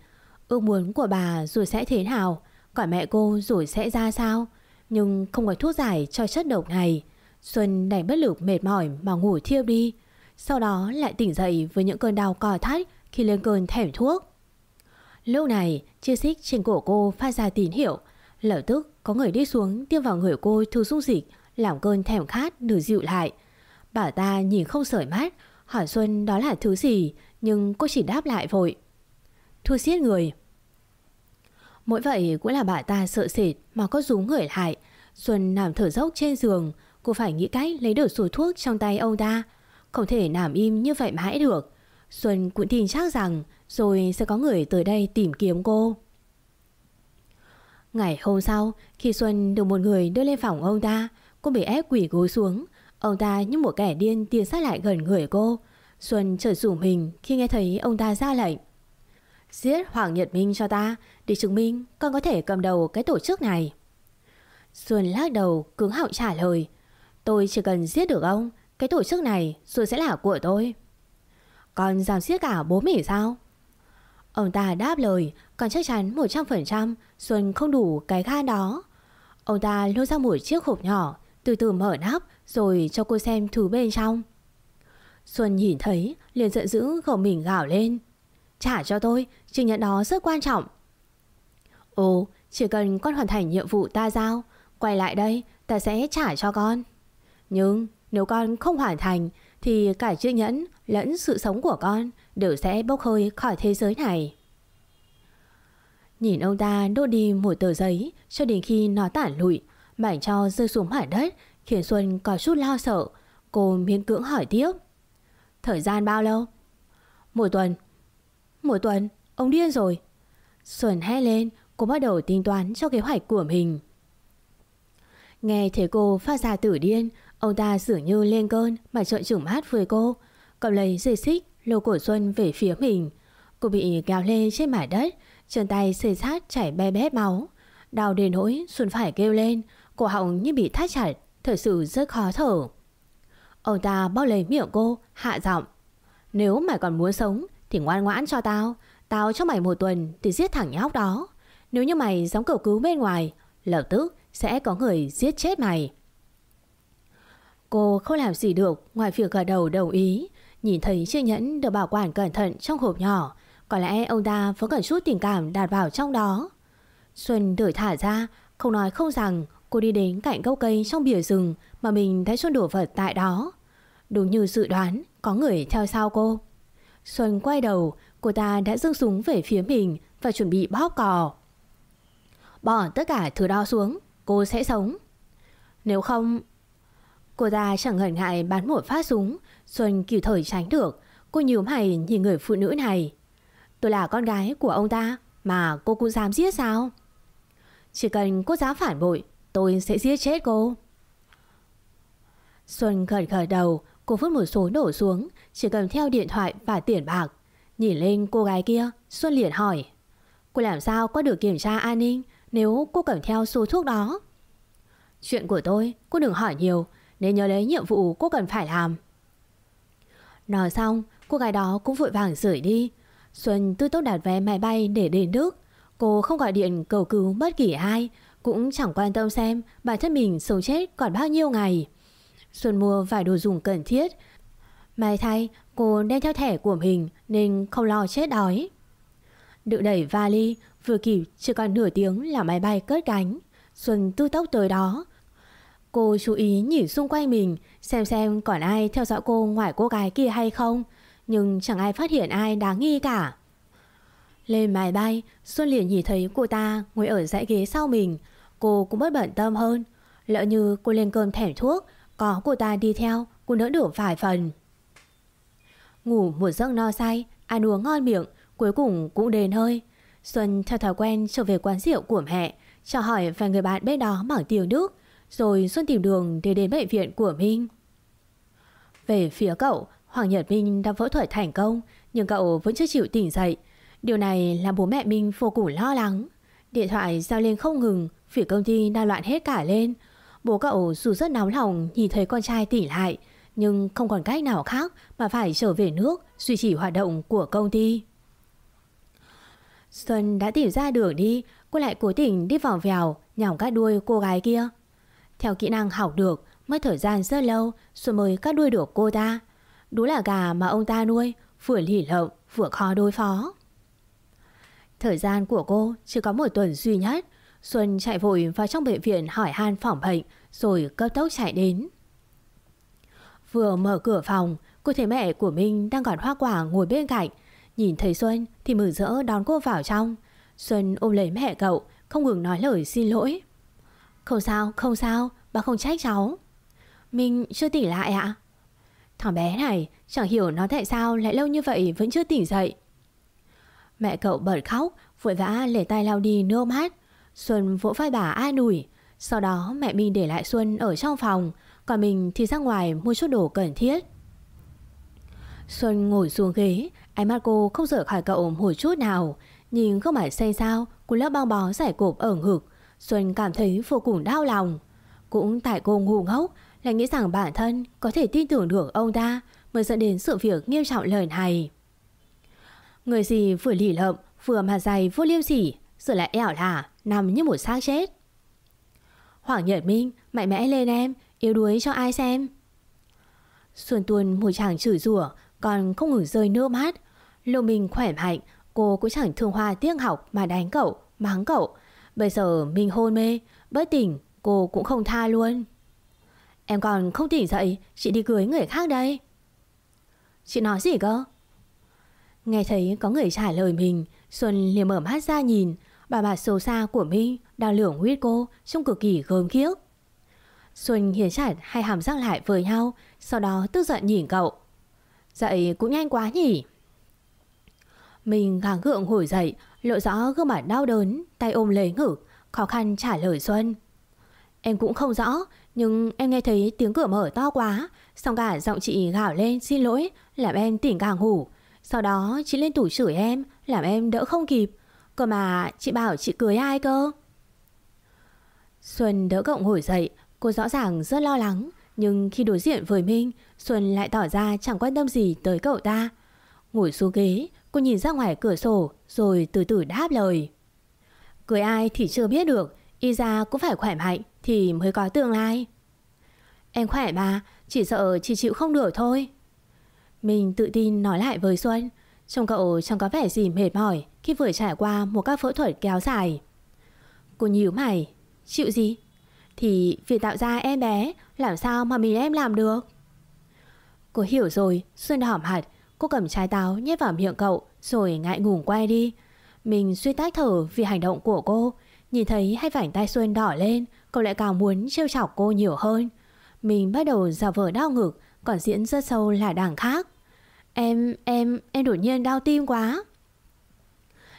Ước muốn của bà rồi sẽ thế nào, còn mẹ cô rồi sẽ ra sao. Nhưng không có thuốc giải cho chất độc này. Xuân đành bất lực mệt mỏi mà ngủ thiêu đi. Sau đó lại tỉnh dậy với những cơn đau cò thắt khi lên cơn thèm thuốc. Lúc này, chiếc xích trên cổ cô phát ra tín hiệu. Lập tức có người đi xuống tiêm vào người cô thu dung dịch, làm cơn thèm khát nửa dịu lại. Bà ta nhìn không sởi mắt, Hỏi Xuân đó là thứ gì Nhưng cô chỉ đáp lại vội Thua xiết người Mỗi vậy cũng là bà ta sợ sệt Mà có rúng người lại Xuân nằm thở dốc trên giường Cô phải nghĩ cách lấy được số thuốc trong tay ông ta không thể nằm im như vậy mãi được Xuân cũng tin chắc rằng Rồi sẽ có người tới đây tìm kiếm cô Ngày hôm sau Khi Xuân được một người đưa lên phòng ông ta Cô bị ép quỷ gối xuống Ông ta như một kẻ điên tiến sát lại gần người cô. Xuân chợt rủ mình khi nghe thấy ông ta ra lệnh. Giết Hoàng Nhật Minh cho ta để chứng minh con có thể cầm đầu cái tổ chức này. Xuân lắc đầu cứng họng trả lời. Tôi chỉ cần giết được ông, cái tổ chức này rồi sẽ là của tôi. Con dám giết cả bố mỉ sao? Ông ta đáp lời, còn chắc chắn 100% Xuân không đủ cái khan đó. Ông ta lôi ra một chiếc hộp nhỏ, từ từ mở nắp rồi cho cô xem thứ bên trong. Xuân nhìn thấy liền giận dữ gồng mình gào lên. Trả cho tôi, chứng nhận đó rất quan trọng. Ồ, chỉ cần con hoàn thành nhiệm vụ ta giao, quay lại đây ta sẽ trả cho con. Nhưng nếu con không hoàn thành thì cả chữ nhẫn lẫn sự sống của con đều sẽ bốc hơi khỏi thế giới này. Nhìn ông ta đốt đi một tờ giấy cho đến khi nó tản lụi, mảnh cho rơi xuống mặt đất khiến Xuân có chút lo sợ. Cô miễn cưỡng hỏi tiếp. Thời gian bao lâu? Một tuần. Một tuần? Ông điên rồi. Xuân hét lên, cô bắt đầu tính toán cho kế hoạch của mình. Nghe thấy cô phát ra tử điên, ông ta dường như lên cơn mà trợn trừng mắt với cô. Cậu lấy dây xích lôi cổ Xuân về phía mình. Cô bị kéo lê trên mải đất, chân tay xây sát chảy be bét máu. Đau đến nỗi Xuân phải kêu lên, cổ họng như bị thắt chặt. Thật sự rất khó thở Ông ta bao lấy miệng cô Hạ giọng Nếu mày còn muốn sống Thì ngoan ngoãn cho tao Tao cho mày một tuần thì giết thằng nhóc đó Nếu như mày dám cầu cứu bên ngoài Lập tức sẽ có người giết chết mày Cô không làm gì được Ngoài việc gật đầu đồng ý Nhìn thấy chiếc nhẫn được bảo quản cẩn thận trong hộp nhỏ Có lẽ ông ta vẫn cần chút tình cảm đặt vào trong đó Xuân đổi thả ra Không nói không rằng Cô đi đến cạnh gốc cây trong bìa rừng mà mình thấy xuân đổ vật tại đó. Đúng như dự đoán, có người theo sau cô. Xuân quay đầu, cô ta đã dâng súng về phía mình và chuẩn bị bóp cò. Bỏ tất cả thứ đó xuống, cô sẽ sống. Nếu không... Cô ta chẳng ngần ngại bắn một phát súng, Xuân kịp thời tránh được. Cô nhíu mày nhìn người phụ nữ này. Tôi là con gái của ông ta mà cô cũng dám giết sao? Chỉ cần cô dám phản bội, tôi sẽ giết chết cô. Xuân khẩn khởi đầu, cô vứt một số đổ xuống, chỉ cầm theo điện thoại và tiền bạc. Nhìn lên cô gái kia, Xuân liền hỏi. Cô làm sao có được kiểm tra an ninh nếu cô cầm theo số thuốc đó? Chuyện của tôi, cô đừng hỏi nhiều, nên nhớ lấy nhiệm vụ cô cần phải làm. Nói xong, cô gái đó cũng vội vàng rời đi. Xuân tư tốt đặt vé máy bay để đến Đức. Cô không gọi điện cầu cứu bất kỳ ai, cũng chẳng quan tâm xem bản thân mình sống chết còn bao nhiêu ngày. Xuân mua vài đồ dùng cần thiết. May thay, cô đem theo thẻ của mình nên không lo chết đói. Đự đẩy vali, vừa kịp chưa còn nửa tiếng là máy bay cất cánh. Xuân tư tốc tới đó. Cô chú ý nhìn xung quanh mình xem xem còn ai theo dõi cô ngoài cô gái kia hay không. Nhưng chẳng ai phát hiện ai đáng nghi cả. Lên máy bay, Xuân liền nhìn thấy cô ta ngồi ở dãy ghế sau mình. Cô cũng bất bận tâm hơn. Lỡ như cô lên cơm thẻ thuốc, có cô ta đi theo, cô đỡ được vài phần. Ngủ một giấc no say, ăn uống ngon miệng, cuối cùng cũng đền hơi. Xuân theo thói quen trở về quán rượu của mẹ, chào hỏi vài người bạn bên đó bằng tiếng Đức, rồi Xuân tìm đường để đến bệnh viện của Minh. Về phía cậu, Hoàng Nhật Minh đã phẫu thuật thành công, nhưng cậu vẫn chưa chịu tỉnh dậy. Điều này làm bố mẹ Minh vô cùng lo lắng. Điện thoại giao lên không ngừng, phía công ty đang loạn hết cả lên. Bố cậu dù rất nóng lòng nhìn thấy con trai tỉnh lại, nhưng không còn cách nào khác mà phải trở về nước duy trì hoạt động của công ty. Xuân đã tìm ra đường đi, cô lại cố tình đi vòng vèo nhỏng các đuôi cô gái kia. Theo kỹ năng học được, mất thời gian rất lâu Xuân mới cắt đuôi được cô ta. Đúng là gà mà ông ta nuôi, vừa lỉ lợm vừa khó đối phó. Thời gian của cô chỉ có một tuần duy nhất. Xuân chạy vội vào trong bệnh viện hỏi han phòng bệnh rồi cấp tốc chạy đến. Vừa mở cửa phòng, cô thấy mẹ của mình đang gọt hoa quả ngồi bên cạnh. Nhìn thấy Xuân thì mừng rỡ đón cô vào trong. Xuân ôm lấy mẹ cậu, không ngừng nói lời xin lỗi. Không sao, không sao, bà không trách cháu. Mình chưa tỉnh lại ạ? Thằng bé này chẳng hiểu nó tại sao lại lâu như vậy vẫn chưa tỉnh dậy. Mẹ cậu bật khóc, vội vã lấy tay lau đi nước mắt. Xuân vỗ vai bà an ủi. Sau đó mẹ mình để lại Xuân ở trong phòng, còn mình thì ra ngoài mua chút đồ cần thiết. Xuân ngồi xuống ghế, ánh mắt cô không rời khỏi cậu một chút nào. Nhìn không phải say sao, cô lớp băng bó giải cộp ở ngực. Xuân cảm thấy vô cùng đau lòng. Cũng tại cô ngu ngốc, lại nghĩ rằng bản thân có thể tin tưởng được ông ta mới dẫn đến sự việc nghiêm trọng lời này. Người gì vừa lì lợm, vừa mà dày vô liêm sỉ, rồi lại ẻo lả, nằm như một xác chết. Hoàng Nhật Minh, mạnh mẽ lên em, yếu đuối cho ai xem. Xuân Tuân một chàng chửi rủa còn không ngừng rơi nước mắt. Lộ mình khỏe mạnh, cô cũng chẳng thương hoa tiếc học mà đánh cậu, mắng cậu. Bây giờ mình hôn mê, bất tỉnh, cô cũng không tha luôn. Em còn không tỉnh dậy, chị đi cưới người khác đây. Chị nói gì cơ? Nghe thấy có người trả lời mình, Xuân liền mở mắt ra nhìn, bà bà xấu xa của Minh đang lưỡng huyết cô trông cực kỳ gớm khiếc. Xuân hiền chặt hai hàm răng lại với nhau, sau đó tức giận nhìn cậu. Dậy cũng nhanh quá nhỉ? Mình gắng gượng hồi dậy, lộ rõ gương mặt đau đớn, tay ôm lấy ngực, khó khăn trả lời Xuân. Em cũng không rõ, nhưng em nghe thấy tiếng cửa mở to quá, xong cả giọng chị gào lên xin lỗi, làm em tỉnh càng ngủ. Sau đó chị lên tủ chửi em, làm em đỡ không kịp. Cơ mà chị bảo chị cưới ai cơ? Xuân đỡ cậu ngồi dậy, cô rõ ràng rất lo lắng. Nhưng khi đối diện với Minh, Xuân lại tỏ ra chẳng quan tâm gì tới cậu ta. Ngồi xuống ghế, cô nhìn ra ngoài cửa sổ rồi từ từ đáp lời. Cưới ai thì chưa biết được, y ra cũng phải khỏe mạnh thì mới có tương lai. Em khỏe mà, chỉ sợ chị chịu không được thôi. Mình tự tin nói lại với Xuân, trông cậu chẳng có vẻ gì mệt mỏi khi vừa trải qua một các phẫu thuật kéo dài. Cô nhíu mày, chịu gì? Thì việc tạo ra em bé làm sao mà mình em làm được? Cô hiểu rồi, Xuân hỏm hạt cô cầm trái táo nhét vào miệng cậu rồi ngại ngùng quay đi. Mình suy tách thở vì hành động của cô, nhìn thấy hai vảnh tay Xuân đỏ lên, cậu lại càng muốn trêu chọc cô nhiều hơn. Mình bắt đầu giả vờ đau ngực, còn diễn rất sâu là đảng khác. Em, em, em đột nhiên đau tim quá.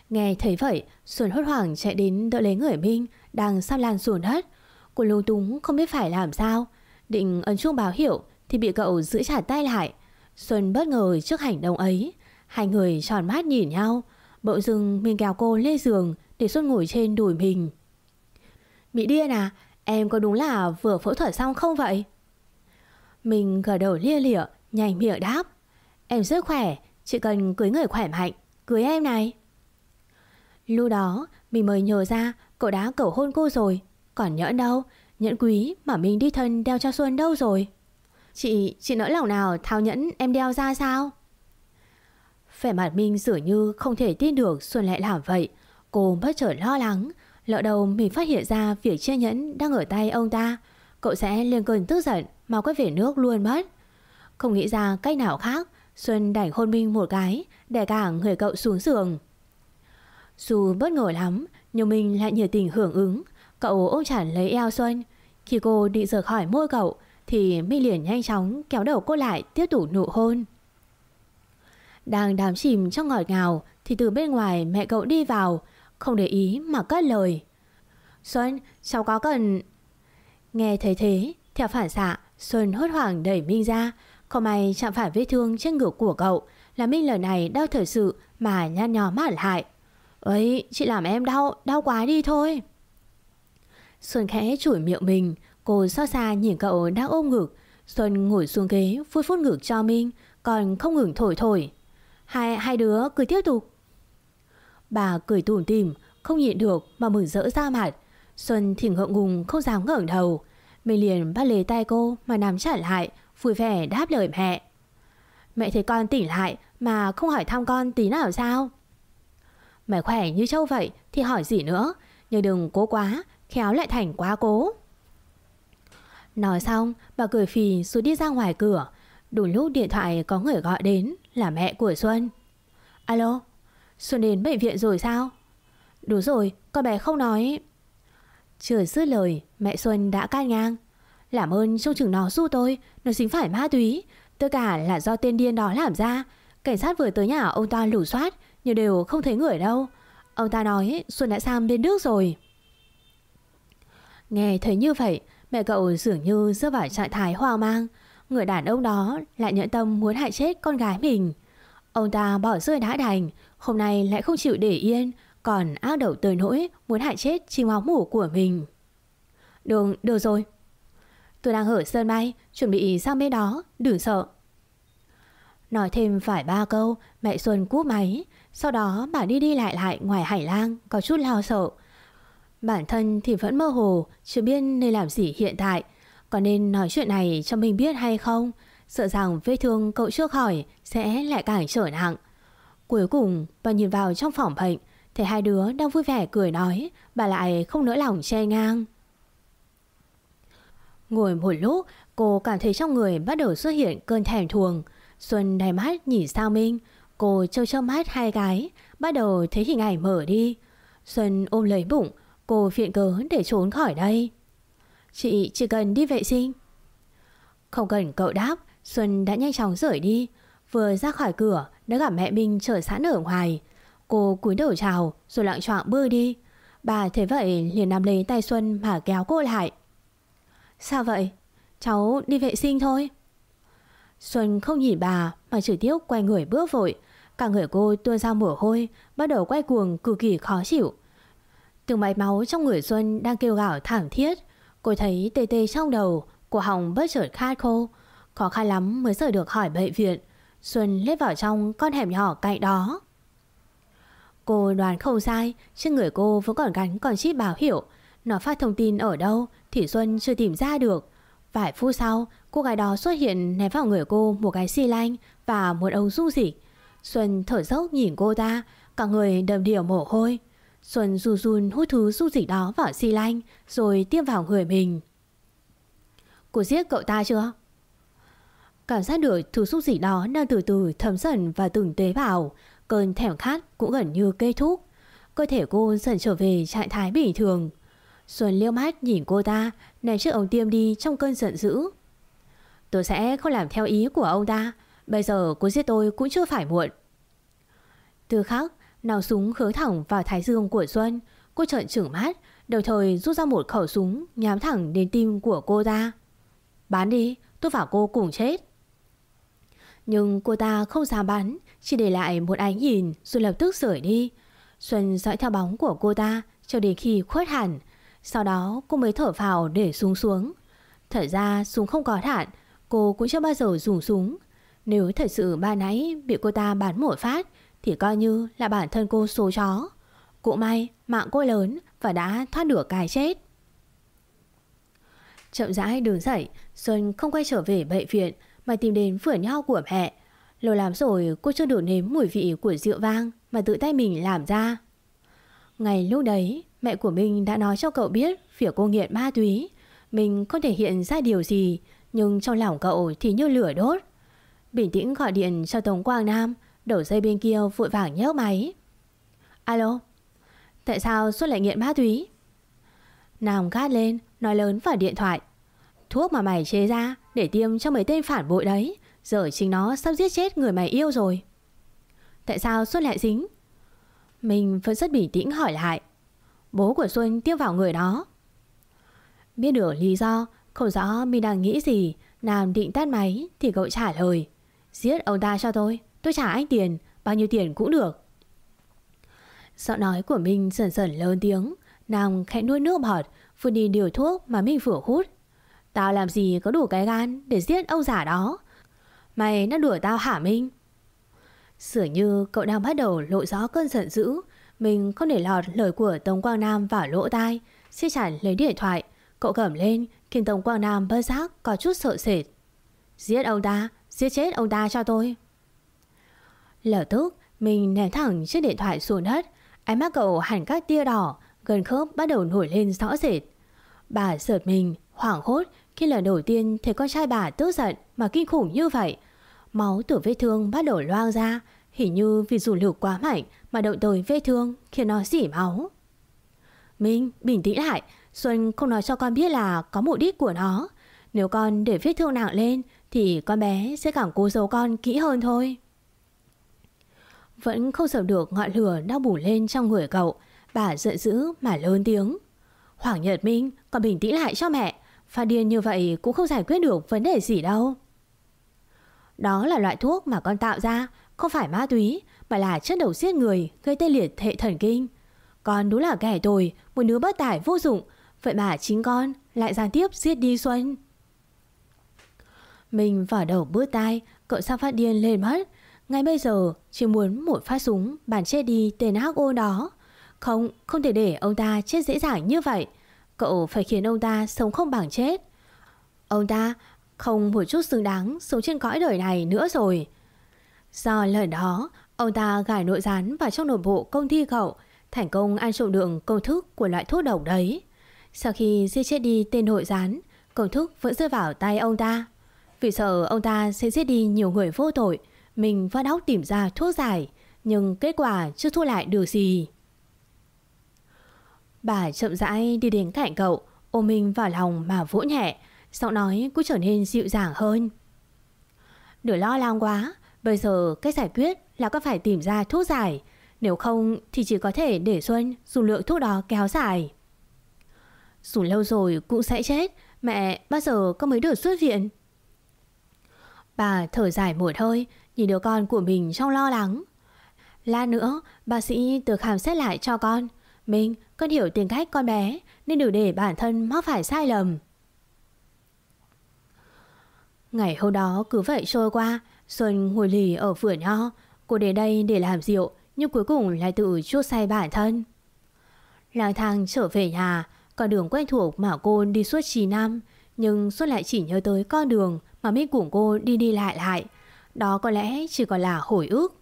Nghe thấy vậy, Xuân hốt hoảng chạy đến đỡ lấy người Minh đang sắp lan xuống đất. Cô lung túng không biết phải làm sao. Định ấn chuông báo hiệu thì bị cậu giữ chặt tay lại. Xuân bất ngờ trước hành động ấy. Hai người tròn mắt nhìn nhau. Bỗng dưng mình kéo cô lên giường để Xuân ngồi trên đùi mình. Bị điên à? Em có đúng là vừa phẫu thuật xong không vậy? Mình gật đầu lia lịa, nhanh miệng đáp. Em rất khỏe, chỉ cần cưới người khỏe mạnh, cưới em này. Lúc đó mình mới nhớ ra cậu đã cầu hôn cô rồi Còn nhẫn đâu Nhẫn quý mà mình đi thân đeo cho Xuân đâu rồi Chị, chị nỡ lòng nào thao nhẫn em đeo ra sao? Vẻ mặt minh dường như không thể tin được Xuân lại làm vậy. Cô bất chợt lo lắng. Lỡ đầu mình phát hiện ra việc chia nhẫn đang ở tay ông ta Cậu sẽ lên cơn tức giận Mà quay về nước luôn mất. Không nghĩ ra cách nào khác Xuân đẩy hôn Minh một cái Để cả người cậu xuống giường. Dù bất ngờ lắm Nhưng minh lại nhiệt tình hưởng ứng. Cậu ôm chặt lấy eo Xuân. Khi cô định rời khỏi môi cậu thì Minh liền nhanh chóng kéo đầu cô lại Tiếp tục nụ hôn. Đang đám chìm trong ngọt ngào Thì từ bên ngoài mẹ cậu đi vào Không để ý mà cất lời. Xuân cháu có cần Nghe thấy thế Theo phản xạ Xuân hốt hoảng đẩy Minh ra. Không may chạm phải vết thương trên ngực của cậu Là Minh lần này đau thật sự Mà nhăn nhó mắt lại ấy chị làm em đau, đau quá đi thôi. Xuân khẽ chủi miệng mình, cô xót xa nhìn cậu đang ôm ngực. Xuân ngồi xuống ghế, phút phút ngực cho Minh, còn không ngừng thổi thổi. Hai, hai đứa cười tiếp tục. Bà cười tủm tìm, không nhịn được mà mừng rỡ ra mặt. Xuân thì ngượng ngùng không dám ngẩng đầu. Mình liền bắt lấy tay cô mà nắm chặt lại, vui vẻ đáp lời mẹ. Mẹ thấy con tỉnh lại mà không hỏi thăm con tí nào sao? Mày khỏe như châu vậy thì hỏi gì nữa Nhưng đừng cố quá Khéo lại thành quá cố Nói xong bà cười phì rồi đi ra ngoài cửa. Đúng lúc điện thoại có người gọi đến Là mẹ của Xuân. Alo Xuân đến bệnh viện rồi sao? Đúng rồi con bé không nói. Chưa dứt lời Mẹ Xuân đã cai ngang. Làm ơn trông chừng nó giúp tôi Nó dính phải ma túy. Tất cả là do tên điên đó làm ra. Cảnh sát vừa tới nhà ông ta lủ soát nhưng đều không thấy người đâu. Ông ta nói Xuân đã sang bên nước rồi. Nghe thấy như vậy, mẹ cậu dường như rơi vào trạng thái hoang mang. Người đàn ông đó lại nhận tâm muốn hại chết con gái mình. Ông ta bỏ rơi đã đành, hôm nay lại không chịu để yên, còn ác đầu tới nỗi muốn hại chết chim máu mủ của mình. Được, được rồi. Tôi đang ở sân bay, chuẩn bị sang bên đó, đừng sợ. Nói thêm phải ba câu, mẹ Xuân cúp máy, sau đó bà đi đi lại lại ngoài hải lang Có chút lo sợ Bản thân thì vẫn mơ hồ, Chưa biết nên làm gì hiện tại. Còn nên nói chuyện này cho mình biết hay không? Sợ rằng vết thương cậu chưa khỏi Sẽ lại càng trở nặng. Cuối cùng, bà nhìn vào trong phòng bệnh, Thấy hai đứa đang vui vẻ cười nói, Bà lại không nỡ lòng che ngang. Ngồi một lúc, Cô cảm thấy trong người bắt đầu xuất hiện cơn thèm thuồng. Xuân đầy mắt nhìn sao Minh Cô trâu trâu mắt hai gái Bắt đầu thấy hình ảnh mở đi. Xuân ôm lấy bụng Cô phiện cớ để trốn khỏi đây. Chị chỉ cần đi vệ sinh. Không cần cậu đáp, Xuân đã nhanh chóng rời đi, Vừa ra khỏi cửa, đã gặp mẹ mình chờ sẵn ở ngoài. Cô cúi đầu chào, Rồi lặng trọng bước đi. Bà thấy vậy liền nắm lấy tay Xuân mà kéo cô lại. Sao vậy? Cháu đi vệ sinh thôi. Xuân không nhìn bà, mà trực tiếp quay người bước vội. Cả người cô tuôn ra mồ hôi, Bắt đầu quay cuồng, cực kỳ khó chịu. Từng mạch máu trong người Xuân Đang kêu gào thảm thiết. Cô thấy tê tê trong đầu, Cổ họng bất chợt khát khô. Khó khăn lắm mới rời được khỏi bệnh viện. Xuân lết vào trong con hẻm nhỏ cạnh đó. Cô đoán không sai, Trên người cô vẫn còn gắn còn chip báo hiệu. Nó phát thông tin ở đâu Thì Xuân chưa tìm ra được. Vài phút sau, Cô gái đó xuất hiện ném vào người cô một cái xi lanh Và một ống du dịch. Xuân thở dốc nhìn cô ta, Cả người đầm đìa mồ hôi. Xuân run run hút thứ dung dịch đó vào xi lanh, Rồi tiêm vào người mình. Cô giết cậu ta chưa? Cảm giác được thứ dung dịch đó đang từ từ thấm dần và từng tế bào. Cơn thèm khát cũng gần như kết thúc. Cơ thể cô dần trở về trạng thái bình thường. Xuân liêu mắt nhìn cô ta Ném chiếc ống tiêm đi trong cơn giận dữ. Tôi sẽ không làm theo ý của ông ta. Bây giờ cô giết tôi cũng chưa phải muộn. Từ khắc nào súng hướng thẳng vào thái dương của Xuân. Cô trợn trừng mắt, Đồng thời rút ra một khẩu súng Nhắm thẳng đến tim của cô ta. Bán đi, tôi và cô cùng chết. Nhưng cô ta không dám bắn, Chỉ để lại một ánh nhìn Rồi lập tức rời đi. Xuân dõi theo bóng của cô ta Cho đến khi khuất hẳn. Sau đó, cô mới thở phào để súng xuống. Thật ra, súng không có đạn, Cô cũng chưa bao giờ dùng súng. Nếu thật sự ba nãy bị cô ta bắn một phát thì coi như là bản thân cô số chó. Cũng may, mạng cô lớn Và đã thoát được cái chết. Chậm rãi đứng dậy, Xuân không quay trở về bệnh viện Mà tìm đến vườn nho của mẹ. Lâu lắm rồi, cô chưa được nếm mùi vị của rượu vang Mà tự tay mình làm ra. Ngày lúc đấy, Mẹ của mình đã nói cho cậu biết Việc cô nghiện ma túy. Mình không thể hiện ra điều gì, Nhưng trong lòng cậu thì như lửa đốt. Bình tĩnh gọi điện cho Tống Quang Nam Đầu dây bên kia vội vàng nhấc máy. Alo, Tại sao Xuân lại nghiện ma túy? Nam gắt lên, Nói lớn vào điện thoại. Thuốc mà mày chế ra để tiêm cho mấy tên phản bội đấy, Giờ chính nó sắp giết chết người mày yêu rồi. Tại sao Xuân lại dính? Mình vẫn rất bình tĩnh hỏi lại. Bố của Xuân tiêm vào người đó. Biết được lý do, Không rõ mình đang nghĩ gì, Nam định tắt máy thì cậu trả lời. Giết ông ta cho tôi. Tôi trả anh tiền, Bao nhiêu tiền cũng được. Giọng nói của mình dần dần lớn tiếng. Nam khẽ nuôi nước bọt, Vừa đi điều thuốc mà mình vừa hút. Tao làm gì có đủ cái gan Để giết ông giả đó? Mày đã đuổi tao hả Minh? Dường như cậu đang bắt đầu lộ rõ cơn giận dữ. Mình không để lọt lời của Tống Quang Nam vào lỗ tai Xin chẳng lấy điện thoại. Cậu cầm lên, khiến Tống Quang Nam bơ giác có chút sợ sệt. Giết ông ta, Giết chết ông ta cho tôi. Lập tức Mình ném thẳng chiếc điện thoại xuống đất Ánh mắt cậu hẳn các tia đỏ Gần khớp bắt đầu nổi lên rõ rệt Bà sợt mình hoảng hốt khi lần đầu tiên thấy con trai bà tức giận mà kinh khủng như vậy. Máu từ vết thương bắt đầu loang ra, hình như vì dù lực quá mạnh mà động tới vết thương khiến nó dỉ máu. Minh, bình tĩnh lại, Xuân không nói cho con biết là có mục đích của nó. Nếu con để vết thương nặng lên thì con bé sẽ càng cố giấu con kỹ hơn thôi. Vẫn không sợ được ngọn lửa đang bùng lên trong người cậu, bà giận dữ mà lớn tiếng. Hoàng Nhật Minh, còn bình tĩnh lại cho mẹ. Phát điên như vậy cũng không giải quyết được vấn đề gì đâu. Đó là loại thuốc mà con tạo ra, không phải ma túy, mà là chất độc giết người, gây tê liệt hệ thần kinh. Con đúng là kẻ tồi, một đứa bất tải vô dụng, vậy mà chính con lại gián tiếp giết đi Xuân. Mình vào đầu bước tai, cậu sao phát điên lên mất. Ngay bây giờ, chỉ muốn một phát súng bàn chết đi tên hắc ô đó. Không, không thể để ông ta chết dễ dàng như vậy. Cậu phải khiến ông ta sống không bằng chết Ông ta không một chút xứng đáng sống trên cõi đời này nữa rồi Do lần đó Ông ta gài nội gián vào trong nội bộ công ty cậu Thành công ăn trộm được công thức của loại thuốc độc đấy Sau khi giết chết đi tên nội gián Công thức vẫn rơi vào tay ông ta Vì sợ ông ta sẽ giết đi nhiều người vô tội mình phát óc tìm ra thuốc giải Nhưng kết quả chưa thu lại được gì Bà chậm rãi đi đến cạnh cậu, ôm mình vào lòng mà vỗ nhẹ, giọng nói cũng trở nên dịu dàng hơn. Đừng lo lắng quá, bây giờ cách giải quyết là có phải tìm ra thuốc giải, nếu không thì chỉ có thể để Xuân dùng lượng thuốc đó kéo dài. Dùng lâu rồi cũng sẽ chết, mẹ bao giờ có mới được xuất viện? Bà thở dài một hơi, nhìn đứa con của mình trong lo lắng. Lát nữa, bác sĩ từ khám xét lại cho con. Mình, con hiểu tính cách con bé Nên đừng để bản thân mắc phải sai lầm Ngày hôm đó cứ vậy trôi qua Xuân ngồi lì ở vườn nho Cô đến đây để làm rượu Nhưng cuối cùng lại tự chuốc say bản thân Lang thang trở về nhà Con đường quen thuộc mà cô đi suốt 9 năm Nhưng Xuân lại chỉ nhớ tới con đường Mà Minh cùng cô đi đi lại lại đó có lẽ chỉ còn là hồi ước.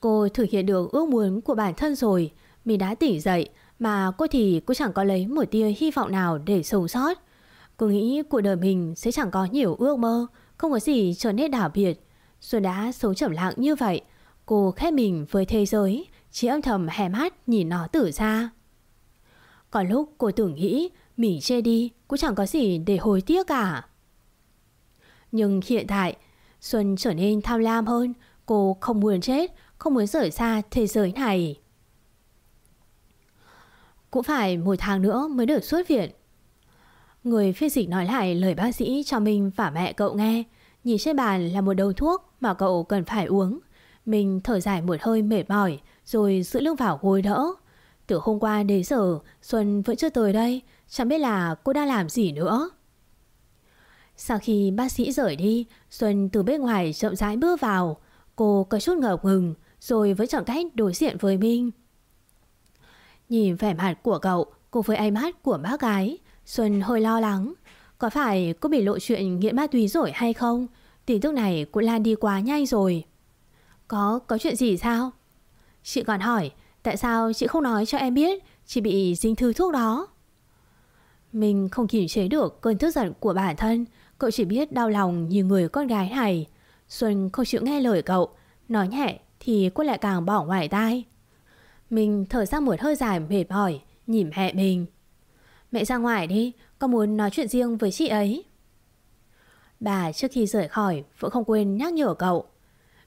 Cô thực hiện được ước muốn của bản thân rồi. Mình đã tỉnh dậy, Mà cô thì cũng chẳng có lấy một tia hy vọng nào để sống sót. Cô nghĩ cuộc đời mình sẽ chẳng có nhiều ước mơ, Không có gì trở nên đặc biệt. Rồi đã sống chậm lặng như vậy, Cô khép mình với thế giới Chỉ âm thầm hèm mắt nhìn nó từ xa. Còn lúc cô tưởng nghĩ Mình chê đi, cũng chẳng có gì để hối tiếc cả. Nhưng hiện tại, Xuân trở nên tham lam hơn, cô không muốn chết, không muốn rời xa thế giới này. Cũng phải một tháng nữa mới được xuất viện. Người phiên dịch nói lại lời bác sĩ cho mình và mẹ cậu nghe. Nhìn trên bàn là một đầu thuốc mà cậu cần phải uống. Mình thở dài một hơi mệt mỏi rồi giữ lưng vào gối đỡ. Từ hôm qua đến giờ Xuân vẫn chưa tới đây Chẳng biết là cô đang làm gì nữa sau khi bác sĩ rời đi Xuân từ bên ngoài chậm rãi bước vào. Cô có chút ngợp ngừng Rồi với chọn cách đối diện với Minh Nhìn vẻ mặt của cậu Cùng với ánh mắt của bác gái Xuân hơi lo lắng. Có phải cô bị lộ chuyện nghiện ma túy rồi hay không? Tin tức này cũng lan đi quá nhanh rồi. Có, có chuyện gì sao? Chị còn hỏi Tại sao chị không nói cho em biết Chị bị dính thư thuốc đó? Mình không kiềm chế được cơn tức giận của bản thân Cậu chỉ biết đau lòng như người con gái này. Xuân không chịu nghe lời cậu. Nói nhẹ thì cô lại càng bỏ ngoài tai. Mình thở ra một hơi dài mệt mỏi Nhìn mẹ mình. Mẹ ra ngoài đi Con muốn nói chuyện riêng với chị ấy? Bà trước khi rời khỏi Vẫn không quên nhắc nhở cậu.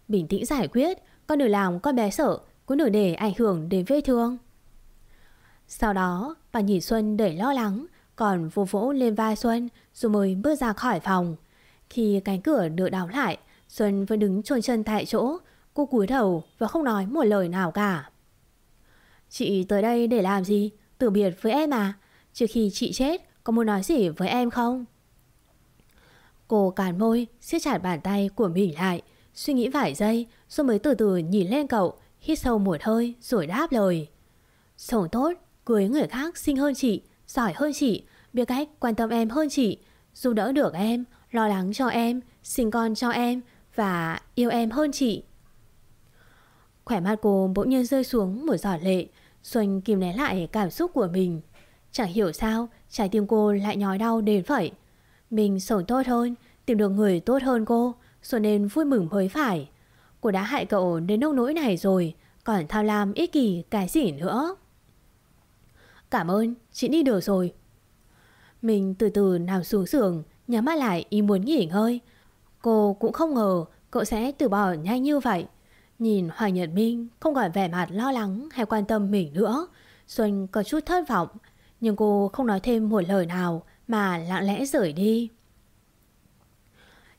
Bình tĩnh giải quyết Con đừng làm con bé sợ cũng đừng để ảnh hưởng đến vết thương. Sau đó, bà nhìn Xuân để lo lắng, còn vô vỗ lên vai Xuân rồi mới bước ra khỏi phòng. Khi cánh cửa được đóng lại, Xuân vẫn đứng trôn chân tại chỗ, cô cúi đầu và không nói một lời nào cả. Chị tới đây để làm gì? Từ biệt với em à? Trước khi chị chết, có muốn nói gì với em không? Cô càn môi, siết chặt bàn tay của mình lại, suy nghĩ vài giây rồi mới từ từ nhìn lên cậu Hít sâu một hơi rồi đáp lời Sống tốt, cưới người khác xinh hơn chị Giỏi hơn chị Biết cách quan tâm em hơn chị. Giúp đỡ được em, lo lắng cho em Sinh con cho em Và yêu em hơn chị. Khỏe mắt cô bỗng nhiên rơi xuống một giọt lệ Xuân kìm nén lại cảm xúc của mình. Chẳng hiểu sao Trái tim cô lại nhói đau đến vậy. Mình sống tốt hơn Tìm được người tốt hơn cô Xuân nên vui mừng mới phải. Cô đã hại cậu đến nông nỗi này rồi Còn tham lam ích kỷ cái gì nữa? Cảm ơn Chị đi được rồi. Mình từ từ nằm xuống giường, Nhắm mắt lại, ý muốn nghỉ ngơi. Cô cũng không ngờ Cậu sẽ từ bỏ nhanh như vậy. Nhìn Hoàng Nhật Minh không còn vẻ mặt lo lắng hay quan tâm mình nữa. Xuân có chút thất vọng, Nhưng cô không nói thêm một lời nào Mà lặng lẽ rời đi.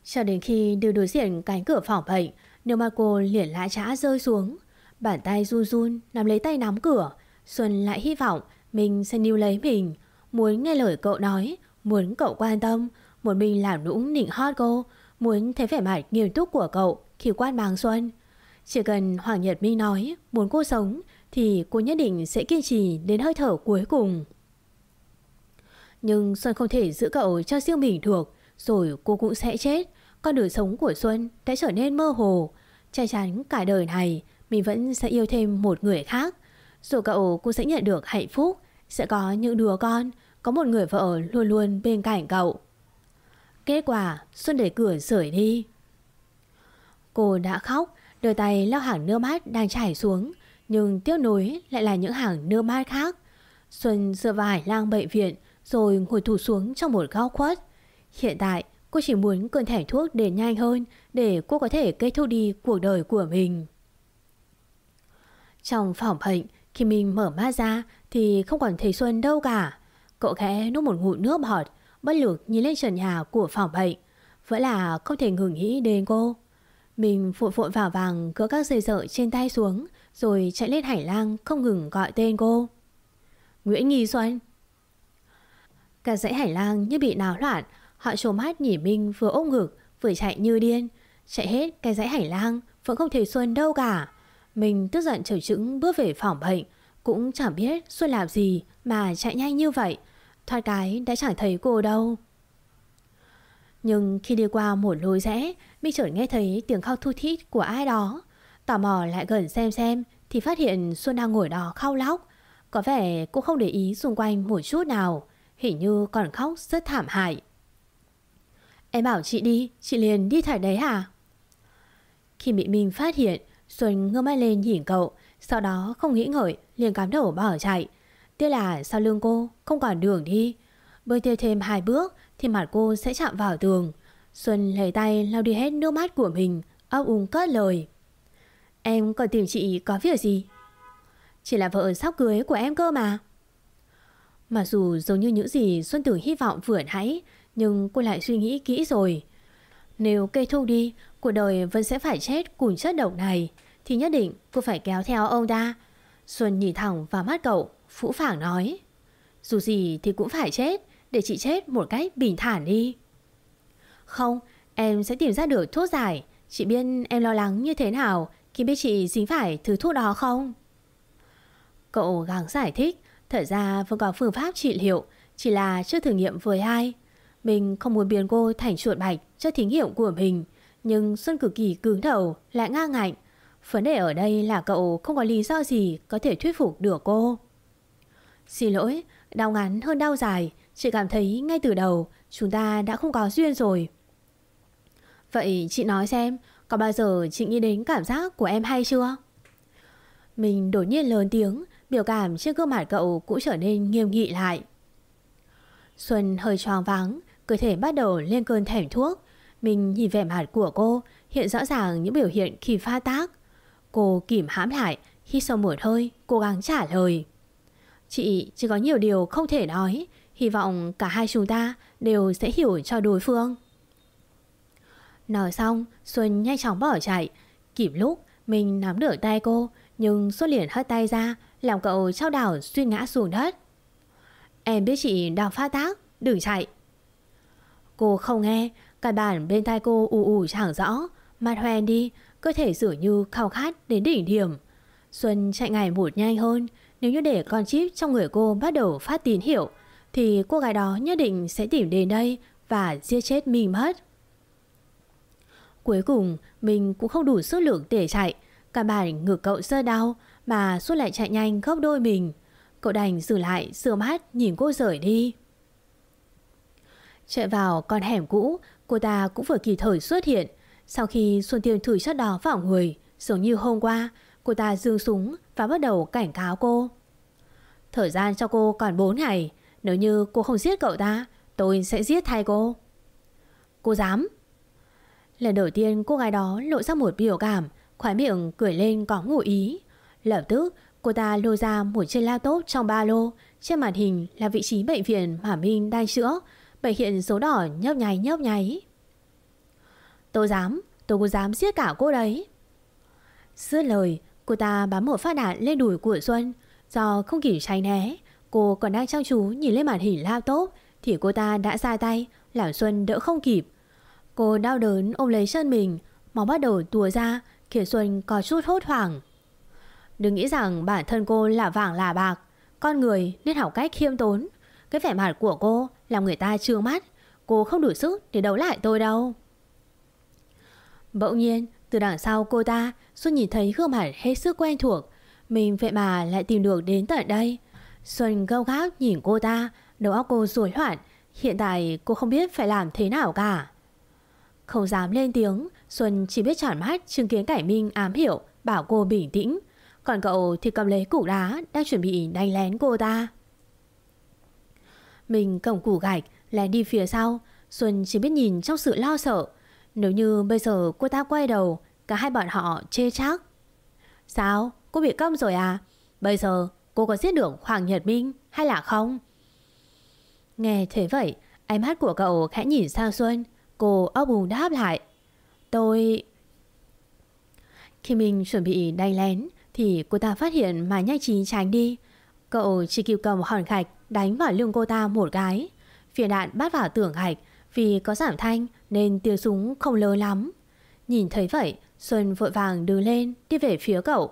Cho đến khi đưa đối diện cánh cửa phòng bệnh nếu mà cô liền lã trã rơi xuống. Bàn tay run run nắm lấy tay nắm cửa. Xuân lại hy vọng Mình sẽ níu lấy mình Muốn nghe lời cậu nói Muốn cậu quan tâm Muốn mình làm nũng nịnh hót cô Muốn thấy vẻ mặt nghiêm túc của cậu Khi quan mang Xuân Chỉ cần Hoàng Nhật Minh nói Muốn cô sống Thì cô nhất định sẽ kiên trì đến hơi thở cuối cùng Nhưng Xuân không thể giữ cậu cho riêng mình được Rồi cô cũng sẽ chết con đường sống của Xuân đã trở nên mơ hồ. Chắc chắn cả đời này mình vẫn sẽ yêu thêm một người khác. Rồi cậu cũng sẽ nhận được hạnh phúc, sẽ có những đứa con, có một người vợ luôn luôn bên cạnh cậu. Kết quả, Xuân để cửa rời đi. Cô đã khóc, đôi tay lau hàng nước mắt đang chảy xuống, nhưng tiếc nối lại là những hàng nước mắt khác. Xuân dựa vào hải lang bệnh viện rồi ngồi thủ xuống trong một góc khuất. Hiện tại, Cô chỉ muốn cơn thẻ thuốc để nhanh hơn để cô có thể kết thúc đi cuộc đời của mình. Trong phòng bệnh, khi mình mở mắt ra thì không còn thấy Xuân đâu cả. Cậu khẽ nuốt một ngụm nước bọt, bất lực nhìn lên trần nhà của phòng bệnh. Vẫn là không thể ngừng nghĩ đến cô. Mình vội vội vào vàng gỡ các dây dợ trên tay xuống rồi chạy lên hải lang không ngừng gọi tên cô. Nguyễn Nghi Xuân Cả dãy hải lang như bị náo loạn Họ trồm mắt nhỉ Minh vừa ôm ngực Vừa chạy như điên Chạy hết cái dãy hải lang Vẫn không thấy Xuân đâu cả mình tức giận trở chứng bước về phòng bệnh Cũng chẳng biết Xuân làm gì Mà chạy nhanh như vậy. Thoát cái đã chẳng thấy cô đâu. Nhưng khi đi qua một lối rẽ mi chợt nghe thấy tiếng khóc thu thít của ai đó. Tò mò lại gần xem xem Thì phát hiện Xuân đang ngồi đó khóc lóc. Có vẻ cô không để ý xung quanh một chút nào Hình như còn khóc rất thảm hại. Em bảo chị đi, chị liền đi thải đấy hả? Khi bị mình phát hiện, Xuân ngơ mắt lên nhìn cậu, sau đó không nghĩ ngợi, liền cắm đầu bỏ chạy. Tiếc là sau lưng cô không còn đường đi. Bơi tiêu thêm hai bước thì mặt cô sẽ chạm vào tường. Xuân lấy tay lau đi hết nước mắt của mình, ấp úng cất lời. Em còn tìm chị có việc gì? Chỉ là vợ sắp cưới của em cơ mà. Mặc dù giống như những gì Xuân tưởng hy vọng vừa nãy, nhưng cô lại suy nghĩ kỹ rồi. Nếu cây thu đi, cuộc đời vẫn sẽ phải chết cùng chất độc này, thì nhất định cô phải kéo theo ông ta. Xuân nhìn thẳng vào mắt cậu, phũ phảng nói. Dù gì thì cũng phải chết, để chị chết một cách bình thản đi. Không, em sẽ tìm ra được thuốc giải. Chị biết em lo lắng như thế nào khi biết chị dính phải thứ thuốc đó không? Cậu gắng giải thích, thật ra vẫn có phương pháp trị liệu, chỉ là chưa thử nghiệm với ai. Mình không muốn biến cô thành chuột bạch cho thí nghiệm của mình, nhưng Xuân cực kỳ cứng đầu, lại ngang ngạnh. Vấn đề ở đây là cậu không có lý do gì có thể thuyết phục được cô. Xin lỗi, đau ngắn hơn đau dài, chị cảm thấy ngay từ đầu chúng ta đã không có duyên rồi. Vậy chị nói xem, có bao giờ chị nghĩ đến cảm giác của em hay chưa? Mình đột nhiên lớn tiếng, biểu cảm trên gương mặt cậu cũng trở nên nghiêm nghị lại. Xuân hơi choáng váng, cơ thể bắt đầu lên cơn thèm thuốc. Mình nhìn vẻ mặt của cô, hiện rõ ràng những biểu hiện khi pha tác. Cô kìm hãm lại, khi sâu một hơi, cố gắng trả lời. Chị chỉ có nhiều điều không thể nói, hy vọng cả hai chúng ta đều sẽ hiểu cho đối phương. Nói xong, Xuân nhanh chóng bỏ chạy. Kịp lúc, mình nắm được tay cô, nhưng Xuân liền hất tay ra, làm cậu trao đảo xuyên ngã xuống đất. Em biết chị đang phát tác, đừng chạy. Cô không nghe, cả bản bên tai cô ù ù chẳng rõ, mặt hoen đi, cơ thể dường như khao khát đến đỉnh điểm. Xuân chạy ngày một nhanh hơn, nếu như để con chip trong người cô bắt đầu phát tín hiệu, thì cô gái đó nhất định sẽ tìm đến đây và giết chết mình mất. Cuối cùng mình cũng không đủ sức lực để chạy Cả bản ngực cậu sơ đau Mà suốt lại chạy nhanh gấp đôi mình Cậu đành giữ lại sửa mắt nhìn cô rời đi Chạy vào con hẻm cũ Cô ta cũng vừa kỳ thời xuất hiện sau khi Xuân Tiên thử chất đó vào người Giống như hôm qua, Cô ta dương súng và bắt đầu cảnh cáo cô. Thời gian cho cô còn 4 ngày, Nếu như cô không giết cậu ta, Tôi sẽ giết thay cô. Cô dám. Lần đầu tiên cô gái đó lộ ra một biểu cảm khoái miệng cười lên có ngụ ý. Lập tức, cô ta lôi ra một chiếc laptop trong ba lô, Trên màn hình là vị trí bệnh viện mà Minh đang chữa. Bệnh hiện số đỏ nhấp nháy nhấp nháy. Tôi dám, Tôi cũng dám giết cả cô đấy. Dứt lời, Cô ta bám một phát đạn lên đùi của Xuân. Do không kịp tránh né, Cô còn đang trang chú nhìn lên màn hình laptop, Thì cô ta đã ra tay, Làm Xuân đỡ không kịp. Cô đau đớn ôm lấy chân mình, Máu bắt đầu tùa ra, Khiến Xuân có chút hốt hoảng. Đừng nghĩ rằng bản thân cô là vàng là bạc, Con người nên học cách khiêm tốn. Cái vẻ mặt của cô Làm người ta trương mắt, Cô không đủ sức để đấu lại tôi đâu. Bỗng nhiên, Từ đằng sau cô ta, Xuân nhìn thấy gương mặt hết sức quen thuộc. Mình vậy mà lại tìm được đến tận đây. Xuân gâu gác nhìn cô ta, Đầu óc cô rối loạn. Hiện tại cô không biết phải làm thế nào cả. Không dám lên tiếng, Xuân chỉ biết tròn mắt chứng kiến Cải Minh ám hiểu Bảo cô bình tĩnh. Còn cậu thì cầm lấy củ đá Đang chuẩn bị đánh lén cô ta. Mình cầm củ gạch, Lén đi phía sau. Xuân chỉ biết nhìn trong sự lo sợ. Nếu như bây giờ cô ta quay đầu, Cả hai bọn họ chê chắc Sao? Cô bị câm rồi à? Bây giờ cô có giết được Hoàng Nhật Minh Hay là không? Nghe thế vậy, Ánh mắt của cậu khẽ nhìn sang Xuân. Cô ốc bùng đáp lại. Tôi... Khi mình chuẩn bị đánh lén, Thì cô ta phát hiện mà nhanh trí tránh đi. Cậu chỉ kịp cầm hòn gạch Đánh vào lưng cô ta một cái. Phía đạn bắt vào tưởng gạch Vì có giảm thanh nên tiếng súng không lớn lắm. Nhìn thấy vậy Xuân vội vàng đứng lên đi về phía cậu.